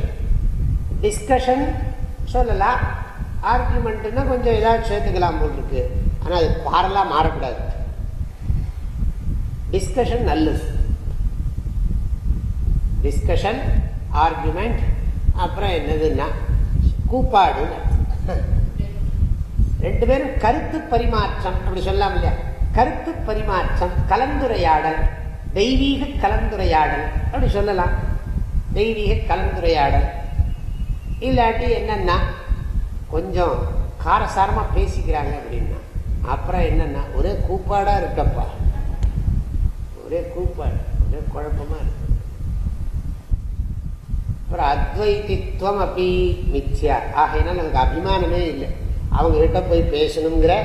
டிஸ்கஷன் சொல்லலாம் ஆர்கியூமெண்ட்டுன்னா கொஞ்சம் ஏதாவது சேர்த்துக்கலாம் போல் இருக்கு. ஆனால் அது பாரலாக மாறக்கூடாது. டிஸ்கஷன் நல்லது. டிஸ்கஷன் ஆர்குமெண்ட் அப்புறம் என்னதுன்னா கூப்பாடு ரெண்டு பேரும் கருத்து பரிமாற்றம் அப்படி சொல்லலாம் இல்லையா? கருத்து பரிமாற்றம் கலந்துரையாடல். தெய்வீக கலந்துரையாடல். அப்படி சொல்லலாம். தெய்வீக கலந்துரையாடல். இல்லாட்டி என்னன்னா கொஞ்சம் காரசாரமாக பேசிக்கிறாங்க அப்படின்னா அப்புறம் என்னன்னா ஒரே கூப்பாடாக இருக்கப்பா. ஒரே கூப்பாடு ஒரே குழப்பமா இருக்கு. அப்புறம் அத்வைத்தித்வம் அப்படி மித்யா. ஆகையினால் நமக்கு அபிமானமே இல்லை. அவங்ககிட்ட போய் பேசணுங்கிற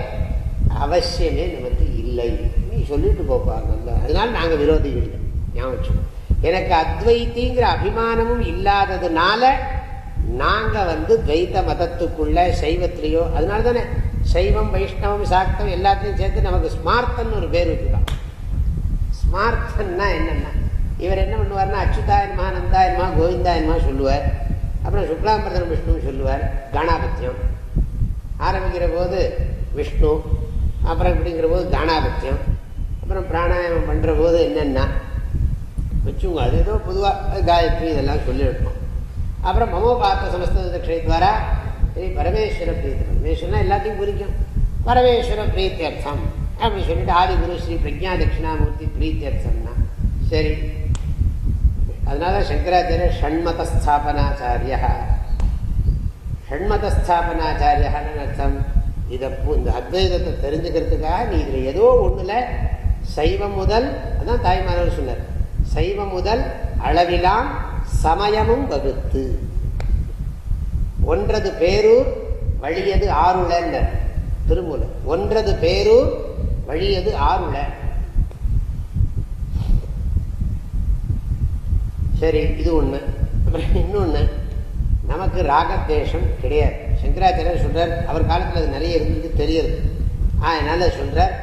அவசியமே நமக்கு இல்லை. சொல்லிட்டு போப்பாங்கல்ல அதனால நாங்கள் விரோதிகள் இல்லை. ஞாபகம் எனக்கு அத்வைத்திங்கிற அபிமானமும் இல்லாததுனால நாங்கள் வந்து துவைத்த மதத்துக்குள்ள சைவத்திலேயோ அதனால தானே சைவம் வைஷ்ணவம் சாக்தம் எல்லாத்தையும் சேர்த்து நமக்கு ஸ்மார்த்தன் ஒரு பேர் வச்சுக்கலாம் ஸ்மார்த்தன்னா என்னென்னா இவர் என்ன பண்ணுவார்னா அச்சுதாயன்மா நந்தாயன்மா கோவிந்தாயன்மா சொல்லுவார். அப்புறம் சுக்லாம்பரதன் விஷ்ணு சொல்லுவார் காணாபத்தியம். ஆரம்பிக்கிற போது விஷ்ணு அப்புறம் இப்படிங்கிற போது காணாபத்தியம். அப்புறம் பிராணாயாமம் பண்ணுற போது என்னென்னா வச்சுங்க அது ஏதோ பொதுவாக காயத்ரி இதெல்லாம் சொல்லியிருக்கோம் அப்புறம் மமோ பார்த்த சமஸ்த க்ஷயத்வாரா ஸ்ரீ பரமேஸ்வர பிரீத்தி. பரமேஸ்வரனா எல்லாத்தையும் குறிக்கும் பரமேஸ்வர பிரீத்தியர்த்தம். அப்படின்னு சொல்லிட்டு ஆதிகுரு ஸ்ரீ பிரஜா தட்சிணாமூர்த்தி பிரீத்தியர்த்தம்னா சரி. அதனால சங்கராச்சாரிய ஷண்மதஸ்தாபனாச்சாரிய. ஷண்மதஸ்தாபனாச்சாரியான்னு அர்த்தம். இதை இந்த அத்வைதத்தை தெரிஞ்சுக்கிறதுக்காக நீ இதில் ஏதோ ஒன்றில் சைவம் முதல் அதான் தாய்மாரவர் சொன்னார். சைவம் முதல் அளவிலாம் சமயமும் வகுத்து. ஒன்றது பேரூர் வழியது ஆறுளர் திருமூல. ஒன்றது பேரூர் வழியது ஆறுள சரி இது ஒண்ணு. அப்புறம் இன்னொன்னு நமக்கு ராகத்வேஷம் கிடையாது. சங்கராச்சாரியர் சொல்றார் அவர் காலத்தில் அது நிறைய இருந்தது தெரியுது. அதனால சொல்றார்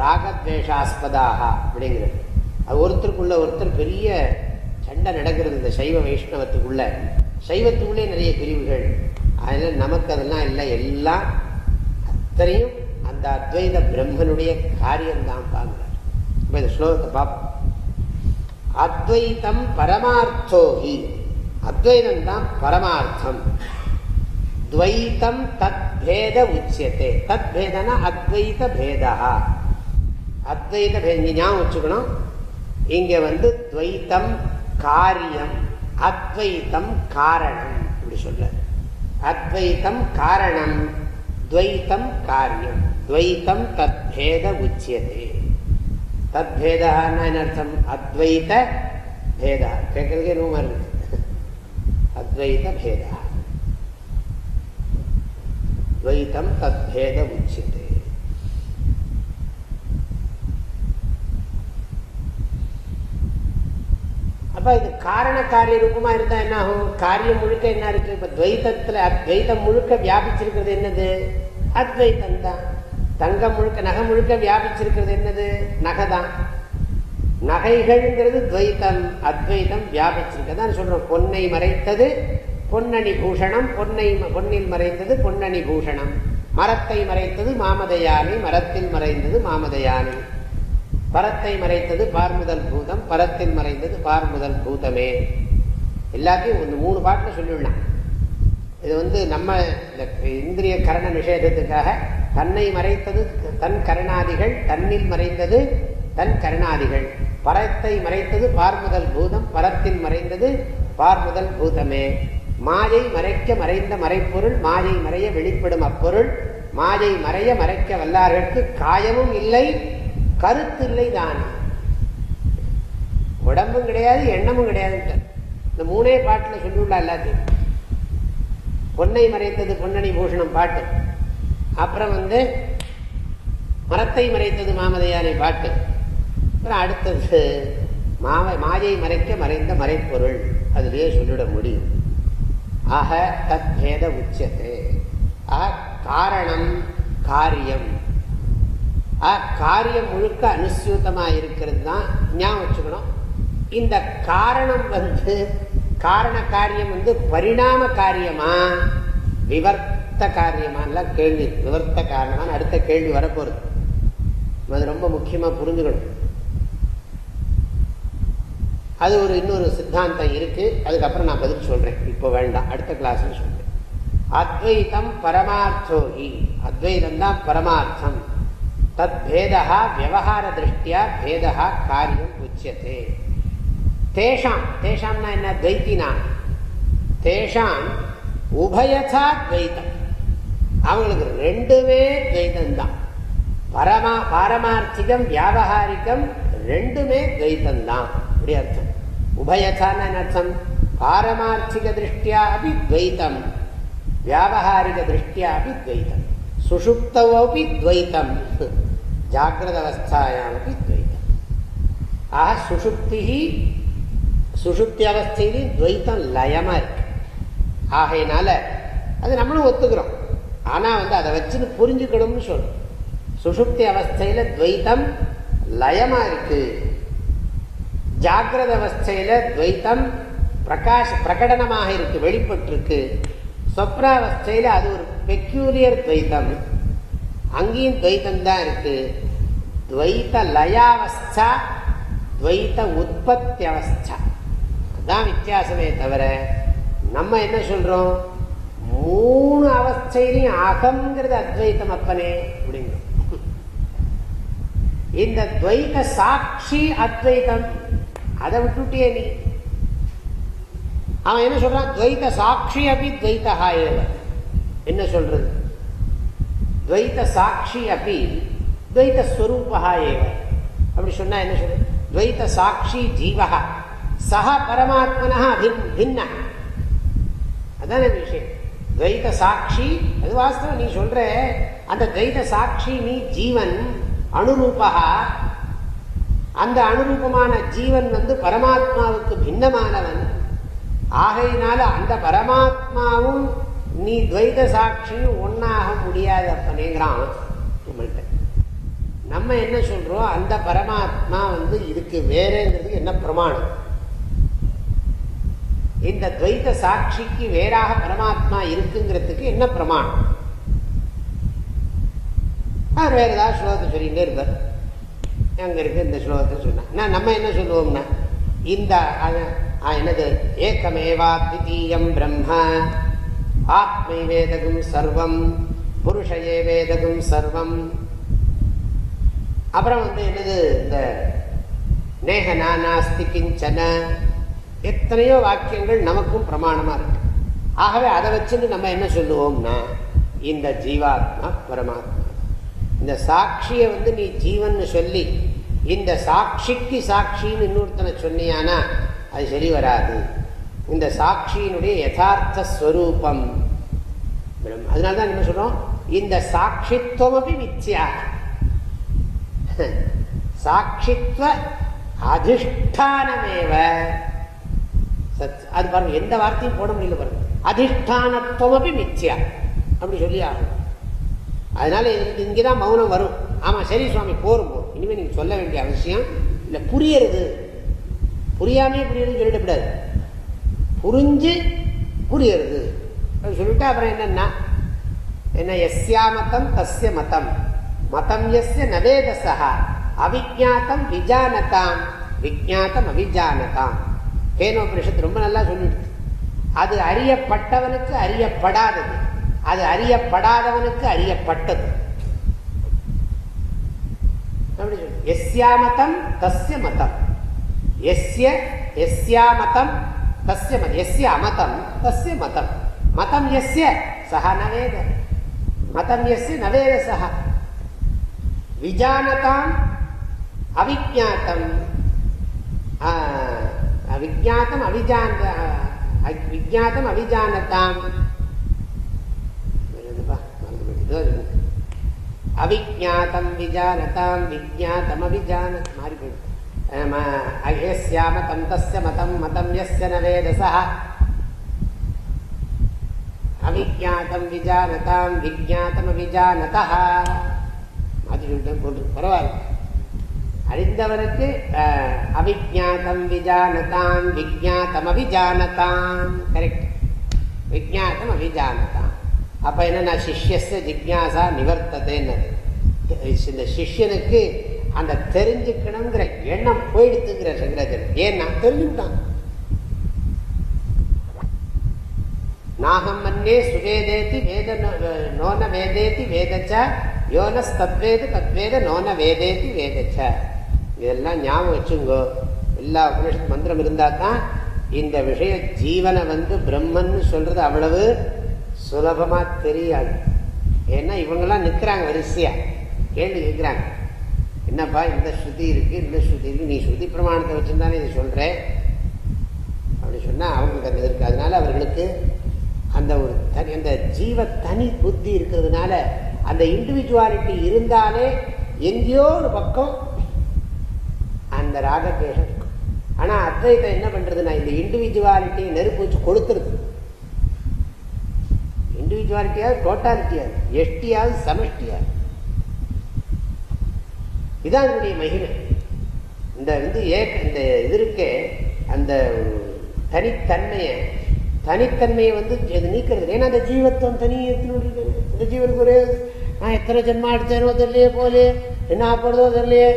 ராகத்வேஷாஸ்பதாக அப்படிங்கிறது. அது ஒருத்தருக்குள்ள ஒருத்தர் பெரிய சண்டை நடக்கிறது இந்த சைவ வைஷ்ணவத்துக்குள்ள. சைவத்துக்குள்ளே நிறைய பிரிவுகள். அதனால் நமக்கு அதெல்லாம் இல்லை. எல்லாம் அத்தனையும் அந்த அத்வைத பிரம்மனுடைய காரியம்தான் பாங்கிறார் இப்போ இந்த ஸ்லோகத்தை பார்ப்போம். அத்வைத்தம் பரமார்த்தோகி அத்வைதம் தான் பரமார்த்தம். துவைத்தம் தத் பேத உச்சியத்தை தத் பேதனா அத்வைத பேதா அத்வைத பேத ஞாபகம் வச்சுக்கணும். இங்க வந்து துவைத்தம் காரியம் அத்வைத்தம் காரணம் அப்படி சொல்ல அத்வைத்தம் காரணம் துவைத்தம் காரியம். துவைத்தம் தத்பேத உச்சியதே. தத் பேதான்னு அர்த்தம்? அத்வைத பேதா. கேட்கறதுக்கே ரொம்ப இருக்கு. அத்வைத பேதா. துவைத்தம் தத்பேத உச்சியதே. அப்ப இது காரண காரிய ரூபமா இருந்தா என்ன ஆகும் காரியம் முழுக்க என்ன இருக்கு? இப்ப துவைத்தத்துல அத்வைதம் முழுக்க வியாபிச்சிருக்கிறது என்னது? அத்வைத்தம் தான். தங்கம் முழுக்க நகை முழுக்க வியாபிச்சிருக்கிறது என்னது? நகை தான். நகைகள்ங்கிறது துவைத்தம் அத்வைதம் வியாபிச்சிருக்கதான் சொல்றோம். பொன்னை மறைத்தது பொன்னணி பூஷணம் பொன்னை பொன்னில் மறைந்தது பொன்னணி பூஷணம். மரத்தை மறைத்தது மாமதையானை மரத்தில் மறைந்தது மாமதையானை. பரத்தை மறைத்தது பார்முதல் பூதம் பரத்தில் மறைந்தது பார்முதல் பூதமே. எல்லாத்தையும் ஒன்று மூணு பாட்டில் சொல்லிவிடலாம் இது வந்து நம்ம இந்த இந்திரிய கரண நிஷேதத்துக்காக தன்னை மறைத்தது தன் கருணாதிகள் தன்னில் மறைந்தது தன் கருணாதிகள். பரத்தை மறைத்தது பார்முதல் பூதம் பரத்தில் மறைந்தது பார்முதல் பூதமே. மாயை மறைக்க மறைந்த மறைப்பொருள் மாயை மறைய வெளிப்படும் அப்பொருள் மாயை மறைய மறைக்க வல்லார்களுக்கு காயமும் இல்லை கருத்து இல்லை தானே உடம்பும் கிடையாது எண்ணமும் கிடையாது இந்த மூணே பாட்டுல சொல்லிவிடலாம் எல்லாத்தையும். பொன்னை மறைத்தது பொன்னணி பூஷணம் பாட்டு. அப்புறம் வந்து மரத்தை மறைத்தது மாமதையானை பாட்டு. அப்புறம் அடுத்தது மாவை மாயை மறைக்க மறைந்த மறைப்பொருள். அதுலேயே சொல்லிட முடியும். ஆக தத் பேத உச்சத்தை. ஆக காரணம் காரியம். காரியம் முழுக்க அனுசியூத்தமா இருக்கிறது தான் ஞாபகம் வச்சுக்கணும். இந்த காரணம் வந்து காரண காரியம் வந்து பரிணாம காரியமா? விவர்த்த காரியமான்லாம் கேள்வி. விவர்த்த காரணமான அடுத்த கேள்வி வரப்போறது அது ரொம்ப முக்கியமாக புரிஞ்சுக்கணும். அது ஒரு இன்னொரு சித்தாந்தம் இருக்குது அதுக்கப்புறம் நான் பதில் சொல்கிறேன் இப்போ வேண்டாம். அடுத்த கிளாஸ்ன்னு சொல்கிறேன் அத்வைதம் பரமார்த்தோகி அத்வைதம் தான் பரமார்த்தம். தத்பேதா விவகார திருஷ்டியா பேதா காரியம் உச்சியத்தே தேஷாம் தேஷாம்னா என்ன துவைத்தினா தேஷாம் உபயதா துவைத்தம் அவங்களுக்கு ரெண்டுமே துவைத்தம் தான் பரமா பாரமார்த்திகம் வியாபகாரிகம் ரெண்டுமே துவைத்தம் தான் அப்படி அர்த்தம் உபயதான அர்த்தம்? பாரமார்த்திக திருஷ்டியா அப்படி துவைத்தம் வியாபகாரிக திருஷ்டியா அப்படி துவைத்தம் சுஷுப்தவோபி துவைத்தம் ஜாகிரத அவஸ்தாயாமுக்கு துவைத்தம் ஆக சுஷுப்தி சுஷுப்தி அவஸ்தையிலையும் துவைத்தம் லயமாக இருக்கு ஆகையினால அது நம்மளும் ஒத்துக்கிறோம். ஆனால் வந்து அதை வச்சுன்னு புரிஞ்சுக்கணும்னு சொல்றோம். சுஷுப்தி அவஸ்தையில் துவைத்தம் லயமாக இருக்கு. ஜாகிரத அவஸ்தையில் துவைத்தம் பிரகாஷ் பிரகடனமாக இருக்கு வெளிப்பட்டிருக்கு. சொப்னாவஸ்தையில அது ஒரு பெக்யூலியர் துவைத்தம். அங்கேயும் துவைத்தம் தான் இருக்குது துவைத்த லயாவஸ்தா துவைத்த உற்பத்தி அவஸ்தா அதுதான் வித்தியாசமே தவிர நம்ம என்ன சொல்றோம் மூணு அவஸ்தையிலையும் அகங்கிறது அத்வைத்தம் அப்பனே அப்படிங்கிறோம் இந்த துவைத்த சாட்சி அத்வைத்தம் அதை விட்டுட்டியே நீ அவன் என்ன சொல்றான் துவைத்த சாட்சி அப்படி துவைத்தகா ஏவ என்ன சொல்றது துவைத்த சாட்சி அப்படி துவைத்த ஸ்வரூபா ஏவ அப்படி சொன்னா என்ன சொல்லு துவைத்த சாட்சி ஜீவகா சக பரமாத்மனா பின்ன அதான விஷயம் துவைத்த சாட்சி அது வாஸ்தவம் நீ சொல்ற அந்த துவைத சாட்சி நீ ஜீவன் அனுரூபா அந்த அனுரூபமான ஜீவன் வந்து பரமாத்மாவுக்கு பின்னமானவன் ஆகையினால அந்த பரமாத்மாவும் நீ துவைத சாட்சியும் ஒன்னாக முடியாது அப்பனேங்கிறான் நம்ம என்ன சொல்றோம்? அந்த பரமாத்மா வந்து இதுக்கு வேறேங்கிறதுக்கு என்ன பிரமாணம்? இந்த துவைத்த சாட்சிக்கு வேறாக பரமாத்மா இருக்குங்கிறதுக்கு என்ன பிரமாணம்? அவர் வேற ஏதாவது ஸ்லோகத்தை சொல்லிட்டே இருப்பார். அங்க இருக்கு இந்த ஸ்லோகத்தை சொன்னா. நம்ம என்ன சொல்லுவோம்னா இந்த என்னது? ஏக்கமேவா தித்தீயம் பிரம்ம. ஆத்மை வேதகம் சர்வம். புருஷயே வேதகம் சர்வம். அப்புறம் வந்து என்னது இந்த நேக நானாஸ்தி கிஞ்சன. எத்தனையோ வாக்கியங்கள் நமக்கும் பிரமாணமாக இருக்கு. ஆகவே அதை வச்சுட்டு நம்ம என்ன சொல்லுவோம்னா இந்த ஜீவாத்மா பரமாத்மா. இந்த சாட்சியை வந்து நீ ஜீவன் சொல்லி இந்த சாட்சிக்கு சாட்சின்னு இன்னொருத்தனை சொன்னியானா அது சரி வராது. இந்த சாட்சியினுடைய யதார்த்த ஸ்வரூபம். அதனால தான் என்ன சொல்கிறோம் இந்த சாட்சித்துவம் அப்படி மித்யா சாட்சித்வ அதிஷ்டானமேவ. அது பாருங்க எந்த வார்த்தையும் போட முடியல பாருங்க. அதிஷ்டானத்துவம் அப்படி மித்யா. அப்படி சொல்லி ஆகும் அதனால இங்கேதான் மௌனம் வரும். ஆமா சரி சுவாமி போரும் போரும். இனிமேல் நீங்க சொல்ல வேண்டிய அவசியம் இல்ல புரியறது. புரியாமே புரியறது சொல்லிடக்கூடாது புரிஞ்சு புரியறது. சொல்லிட்டு அப்புறம் என்னன்னா என்ன எஸ்யா மதம் தஸ்ய மதம். மதம் எஸ்ய நவேதசா அவிஜாத்தம் விஜானதாம். விஜாத்தம் அவிஜானதாம். கேனோபனிஷத்து ரொம்ப நல்லா சொல்லிடுச்சு அது அறியப்பட்டவனுக்கு அறியப்படாதது. அது அறியப்படாதவனுக்கு அறியப்பட்டது. எஸ்யா மதம் தஸ்ய மதம். எஸ்ய எஸ்யா மதம் தஸ்ய மதம். எஸ்ய அமதம் தஸ்ய மதம். மதம் எஸ்ய சஹ நவேத மதம் எஸ்ய நவேத சஹ விஜானதாம் அவிஜாத்தம் விஜாத்தம் அவிஜான விஜாத்தம் அவிஜானதாம் அவிஜாத்தம் விஜானதாம் விஜாத்தம் அவிஜான மாறி போயிடும் மதம் தஸ்ய மதம் மதம் எஸ்ய நவேதசா அவிஜாத்தம் விஜானதாம் விஜாத்தம் அவிஜானதா மாற்றி சொல்லிட்டேன் போட்டு பரவாயில்ல. அறிந்தவனுக்கு அவிஜாத்தம் விஜானதாம் விஜாத்தம் அவிஜானதாம். கரெக்ட் விஜாத்தம் அவிஜானதாம். அப்ப என்னன்னா சிஷ்யச ஜிக்யாசா நிவர்த்ததேன்னு இந்த சிஷ்யனுக்கு அந்த தெரிஞ்சுக்கணுங்கிற எண்ணம் போயிடுத்துங்கிற சங்கராச்சாரியர் ஏன்னா தெரிஞ்சுட்டான் நாகம் மன்னே சுவேதேதி வேத நோன வேதேதி வேதச்சா யோனஸ் தத்வேது தத்வேத நோன வேதேதி வேதச்ச. இதெல்லாம் ஞாபகம் வச்சுங்கோ. எல்லா உபனிஷத் மந்திரம் இருந்தால் தான் இந்த விஷய ஜீவனை வந்து பிரம்மன்னு சொல்றது அவ்வளவு சுலபமாக தெரியாது. ஏன்னா இவங்கெல்லாம் நிற்கிறாங்க வரிசையா. கேள்வி கேட்குறாங்க என்னப்பா இந்த ஸ்ருதி இருக்கு இந்த ஸ்ருதி இருக்கு நீ ஸ்ருதி பிரமாணத்தை வச்சுருந்தானே இதை சொல்கிறேன் அப்படி சொன்னால் அவங்களுக்கு அந்த இருக்குது. அதனால அவர்களுக்கு அந்த ஒரு தனி அந்த ஜீவ தனி புத்தி இருக்கிறதுனால அந்த இண்டிவிஜுவாலிட்டி இருந்தாலே எங்கேயோ ஒரு பக்கம் அந்த ராகத்வேஷம் இருக்கும். ஆனால் அத்வைத்தம் என்ன பண்றதுன்னா இந்த இண்டிவிஜுவாலிட்டியை நெருப்பு வச்சு கொளுத்துறது. இண்டிவிஜுவாலிட்டியாவது டோட்டாலிட்டியாவது எஷ்டியாவது சமஷ்டியாவது இதான் அதனுடைய மகிமை. இந்த வந்து ஏக இந்த இது இருக்கே அந்த தனித்தன்மையை தனித்தன்மையை வந்து நீக்கிறது ஏன்னா அந்த ஜீவத்துவம் தனி இந்த ஜீவனுக்கு ஒரே நான் எத்தனை ஜென்மா எடுத்தேனோ தெரியலையே போலே. என்ன ஆப்படுறதோ தெரியலையே.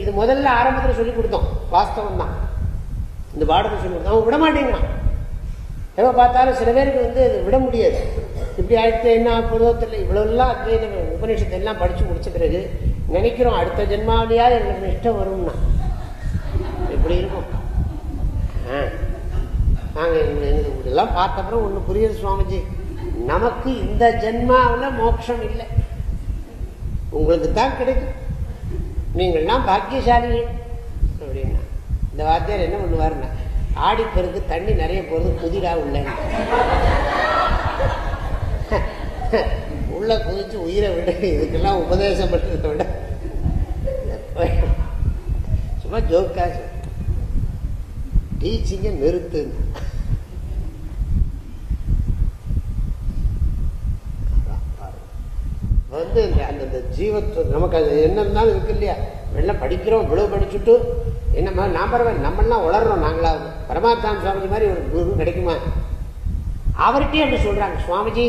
இது முதல்ல ஆரம்பத்தில் சொல்லி கொடுத்தோம். வாஸ்தவம் தான் இந்த பாடத்தை சொல்லி கொடுத்தோம். அவன் விட மாட்டேங்கிறான் எவ்வளோ பார்த்தாலும் சில பேருக்கு வந்து இது விட முடியாது. இப்படி அடுத்து என்ன ஆப்படுறதோ தெரியல. இவ்வளோலாம் அத்வைதம் உபநிஷத்தை எல்லாம் படித்து முடிச்ச பிறகு நினைக்கிறோம் அடுத்த ஜென்மாவிலேயா எங்களுக்கு இஷ்டம் வரும்னா. எப்படி இருக்கும். நாங்கள் இதெல்லாம் பார்த்தப்பறம் ஒன்று புரியுது சுவாமிஜி. நமக்கு இந்த ஜென்மாவில் மோட்சம் இல்லை உங்களுக்கு தான் கிடைக்கும். நீங்கள்லாம் பாக்கியசாலிகள். அப்படின்னா இந்த வாத்தியார் என்ன பண்ணுவாருன்னா ஆடிப்பெருக்கு தண்ணி நிறைய போகிறது குதிரா உள்ள. உள்ள குதிச்சு உயிரை விட இதுக்கெல்லாம் உபதேசம் பண்ணுறத விட சும்மா ஜோக்கா டீச்சிங்க நிறுத்துன்னு வந்து அந்த ஜீவத்துவம் நமக்கு அது என்ன இருந்தாலும் இருக்கு இல்லையா? வெளில படிக்கிறோம் இவ்வளவு படிச்சுட்டு என்ன நான் பரவாயில்ல நம்மளாம் வளர்றோம் நாங்களாவது. பரமாத்தான் சுவாமிஜி மாதிரி ஒரு குரு கிடைக்குமா? அவர்கிட்டயே அப்படி சொல்றாங்க சுவாமிஜி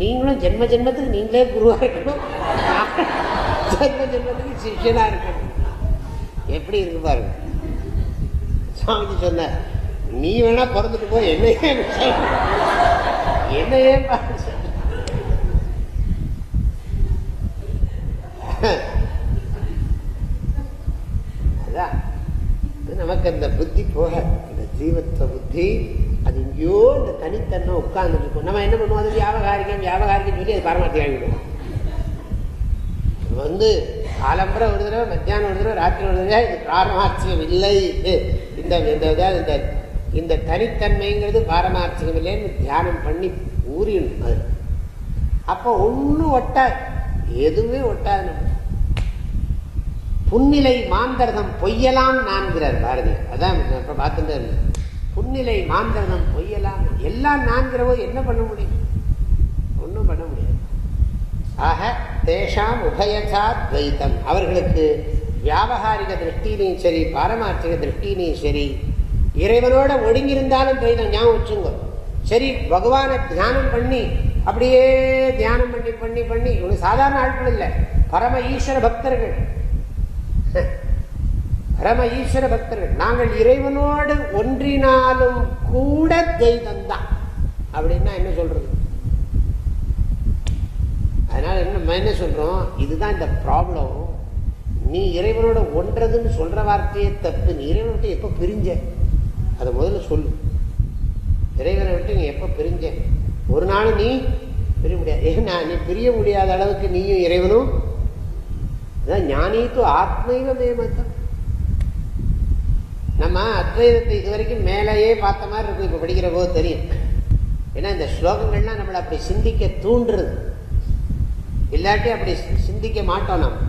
நீங்களும் ஜென்ம ஜென்மத்துக்கு நீங்களே குருவா இருக்கணும். ஜென்ம ஜென்மத்துக்கு சிஷியனா இருக்கணும். எப்படி இருக்கு பாருங்க. சுவாமிஜி சொன்ன நீ வேணா பிறந்துட்டு போய் என்னையே என்னையே பாரு நமக்கு அந்த புத்தி போக இந்த ஜீவத்துவ புத்தி அது எங்கேயோ இந்த தனித்தன்மை உட்கார்ந்து இருக்கும் நம்ம என்ன பண்ணுவோம் அது வியாபகாரிக்கம் வியாபகாரிக்கம் சொல்லி அது பரமாத்தி வந்து காலம்பரம் ஒரு தடவை மத்தியானம் ஒரு தடவை ராத்திரி ஒரு தடவை இது பாரமார்த்தியம் இல்லை இந்த இந்த இந்த தனித்தன்மைங்கிறது பாரமார்த்தியம் இல்லைன்னு தியானம் பண்ணி ஊறிடணும் அது அப்போ ஒன்றும் ஒட்டாது எதுவுமே ஒட்டாது புன்னிலை மாந்தர்தம் பொய்யலாம் நான்கிறார் பாரதி அதான் அப்புறம் பார்த்துட்டு புன்னிலை மாந்தர்தம் பொய்யலாம். எல்லாம் நான்கிறவோ என்ன பண்ண முடியும்? ஒன்றும் பண்ண முடியாது. ஆக தேஷாம் உபயசா துவைத்தம். அவர்களுக்கு வியாபகாரிக திருஷ்டிலையும் சரி பாரமார்த்திக திருஷ்டிலையும் சரி இறைவனோட ஒடுங்கியிருந்தாலும் துவைதம் ஞாபகம் வச்சுங்க. சரி பகவானை தியானம் பண்ணி அப்படியே தியானம் பண்ணி பண்ணி பண்ணி இவங்க சாதாரண ஆட்கள் இல்லை. பரம ஈஸ்வர பக்தர்கள். பரம ஈஸ்வர பக்தர்கள் நாங்கள் இறைவனோடு ஒன்றினாலும் கூட துவைதம் தான் அப்படின்னா என்ன சொல்றது? அதனால என்ன என்ன சொல்றோம்? இதுதான் இந்த ப்ராப்ளம் நீ இறைவனோட ஒன்றதுன்னு சொல்ற வார்த்தையே தப்பு. நீ இறைவனை எப்போ எப்ப பிரிஞ்ச? அதை முதல்ல சொல்லு. இறைவனை விட்டு நீ எப்ப பிரிஞ்ச? ஒரு நாள் நீ பிரிய முடியாது. ஏன்னா நீ பிரிய முடியாத அளவுக்கு நீயும் இறைவனும் அதான் ஞானித்து ஆத்மைவ மேமத்தம் நம்ம அத்வைதத்தை இது வரைக்கும் மேலேயே பார்த்த மாதிரி இருக்கும். இப்போ படிக்கிற போது தெரியும். ஏன்னா இந்த ஸ்லோகங்கள்லாம் நம்மளை அப்படி சிந்திக்க தூண்டுறது. இல்லாட்டி அப்படி சிந்திக்க மாட்டோம் நம்ம.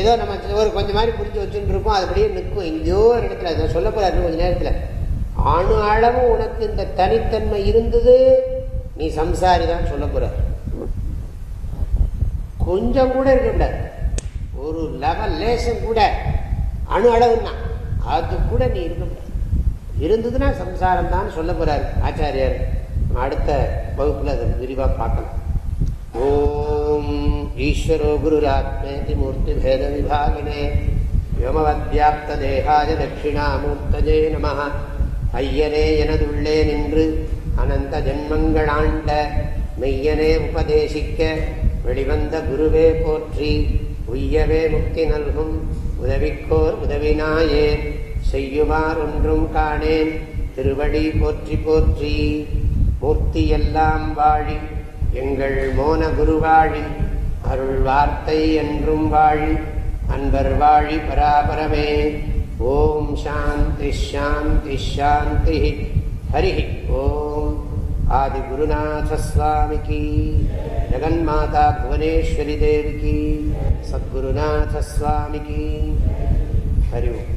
ஏதோ நம்ம ஒரு கொஞ்சம் மாதிரி புரிஞ்சு வச்சுட்டு இருக்கோம் அதுபடியே நிற்கும். எங்கேயோ ஒரு இடத்துல அதை சொல்ல போறாரு கொஞ்ச நேரத்தில். அணு அளவும் உனக்கு இந்த தனித்தன்மை இருந்தது. நீ சம்சாரி தான் சொல்ல போற. கொஞ்சம் கூட இருக்கக்கூடாது ஒரு லெவல் லேசம் கூட. அணு அளவுன்னா. அது கூட நீ இருக்கக்கூடாது இருந்ததுன்னா சம்சாரம் தான் சொல்ல போறார் ஆச்சாரியார். அடுத்த வகுப்புல அதை விரிவா பார்க்கலாம். ஓம் ஈஸ்வரோ குருராத்மேதி மூர்த்தி பேத விபாகினே யோமவத்யாப்த தேகாய தட்சிணாமூர்த்தஜே நம ஐயனே எனதுள்ளே நின்று அனந்த ஜென்மங்களாண்ட மெய்யனே உபதேசிக்க வெளிவந்த குருவே போற்றி உய்யவே முக்தி நல்கும் உதவிக்கோர் உதவினாயே செய்யுமார் ஒன்றும் காணேன். திருவடி போற்றி போற்றி மூர்த்தி எல்லாம் வாழி எங்கள் மோன குருவாழி அருள் வார்த்தை என்றும் வாழி அன்பர் வாழி பராபரமே. ஓம் சாந்தி ஷாந்தி ஷாந்தி ஹரி ஓம். ஆதி குருநாதஸ்வாமிக்கு ஜெகன்மாதா புவனேஸ்வரி தேவிக்கு சத்குருநாதஸ்வாமிக்கு ஹரி ஓம்.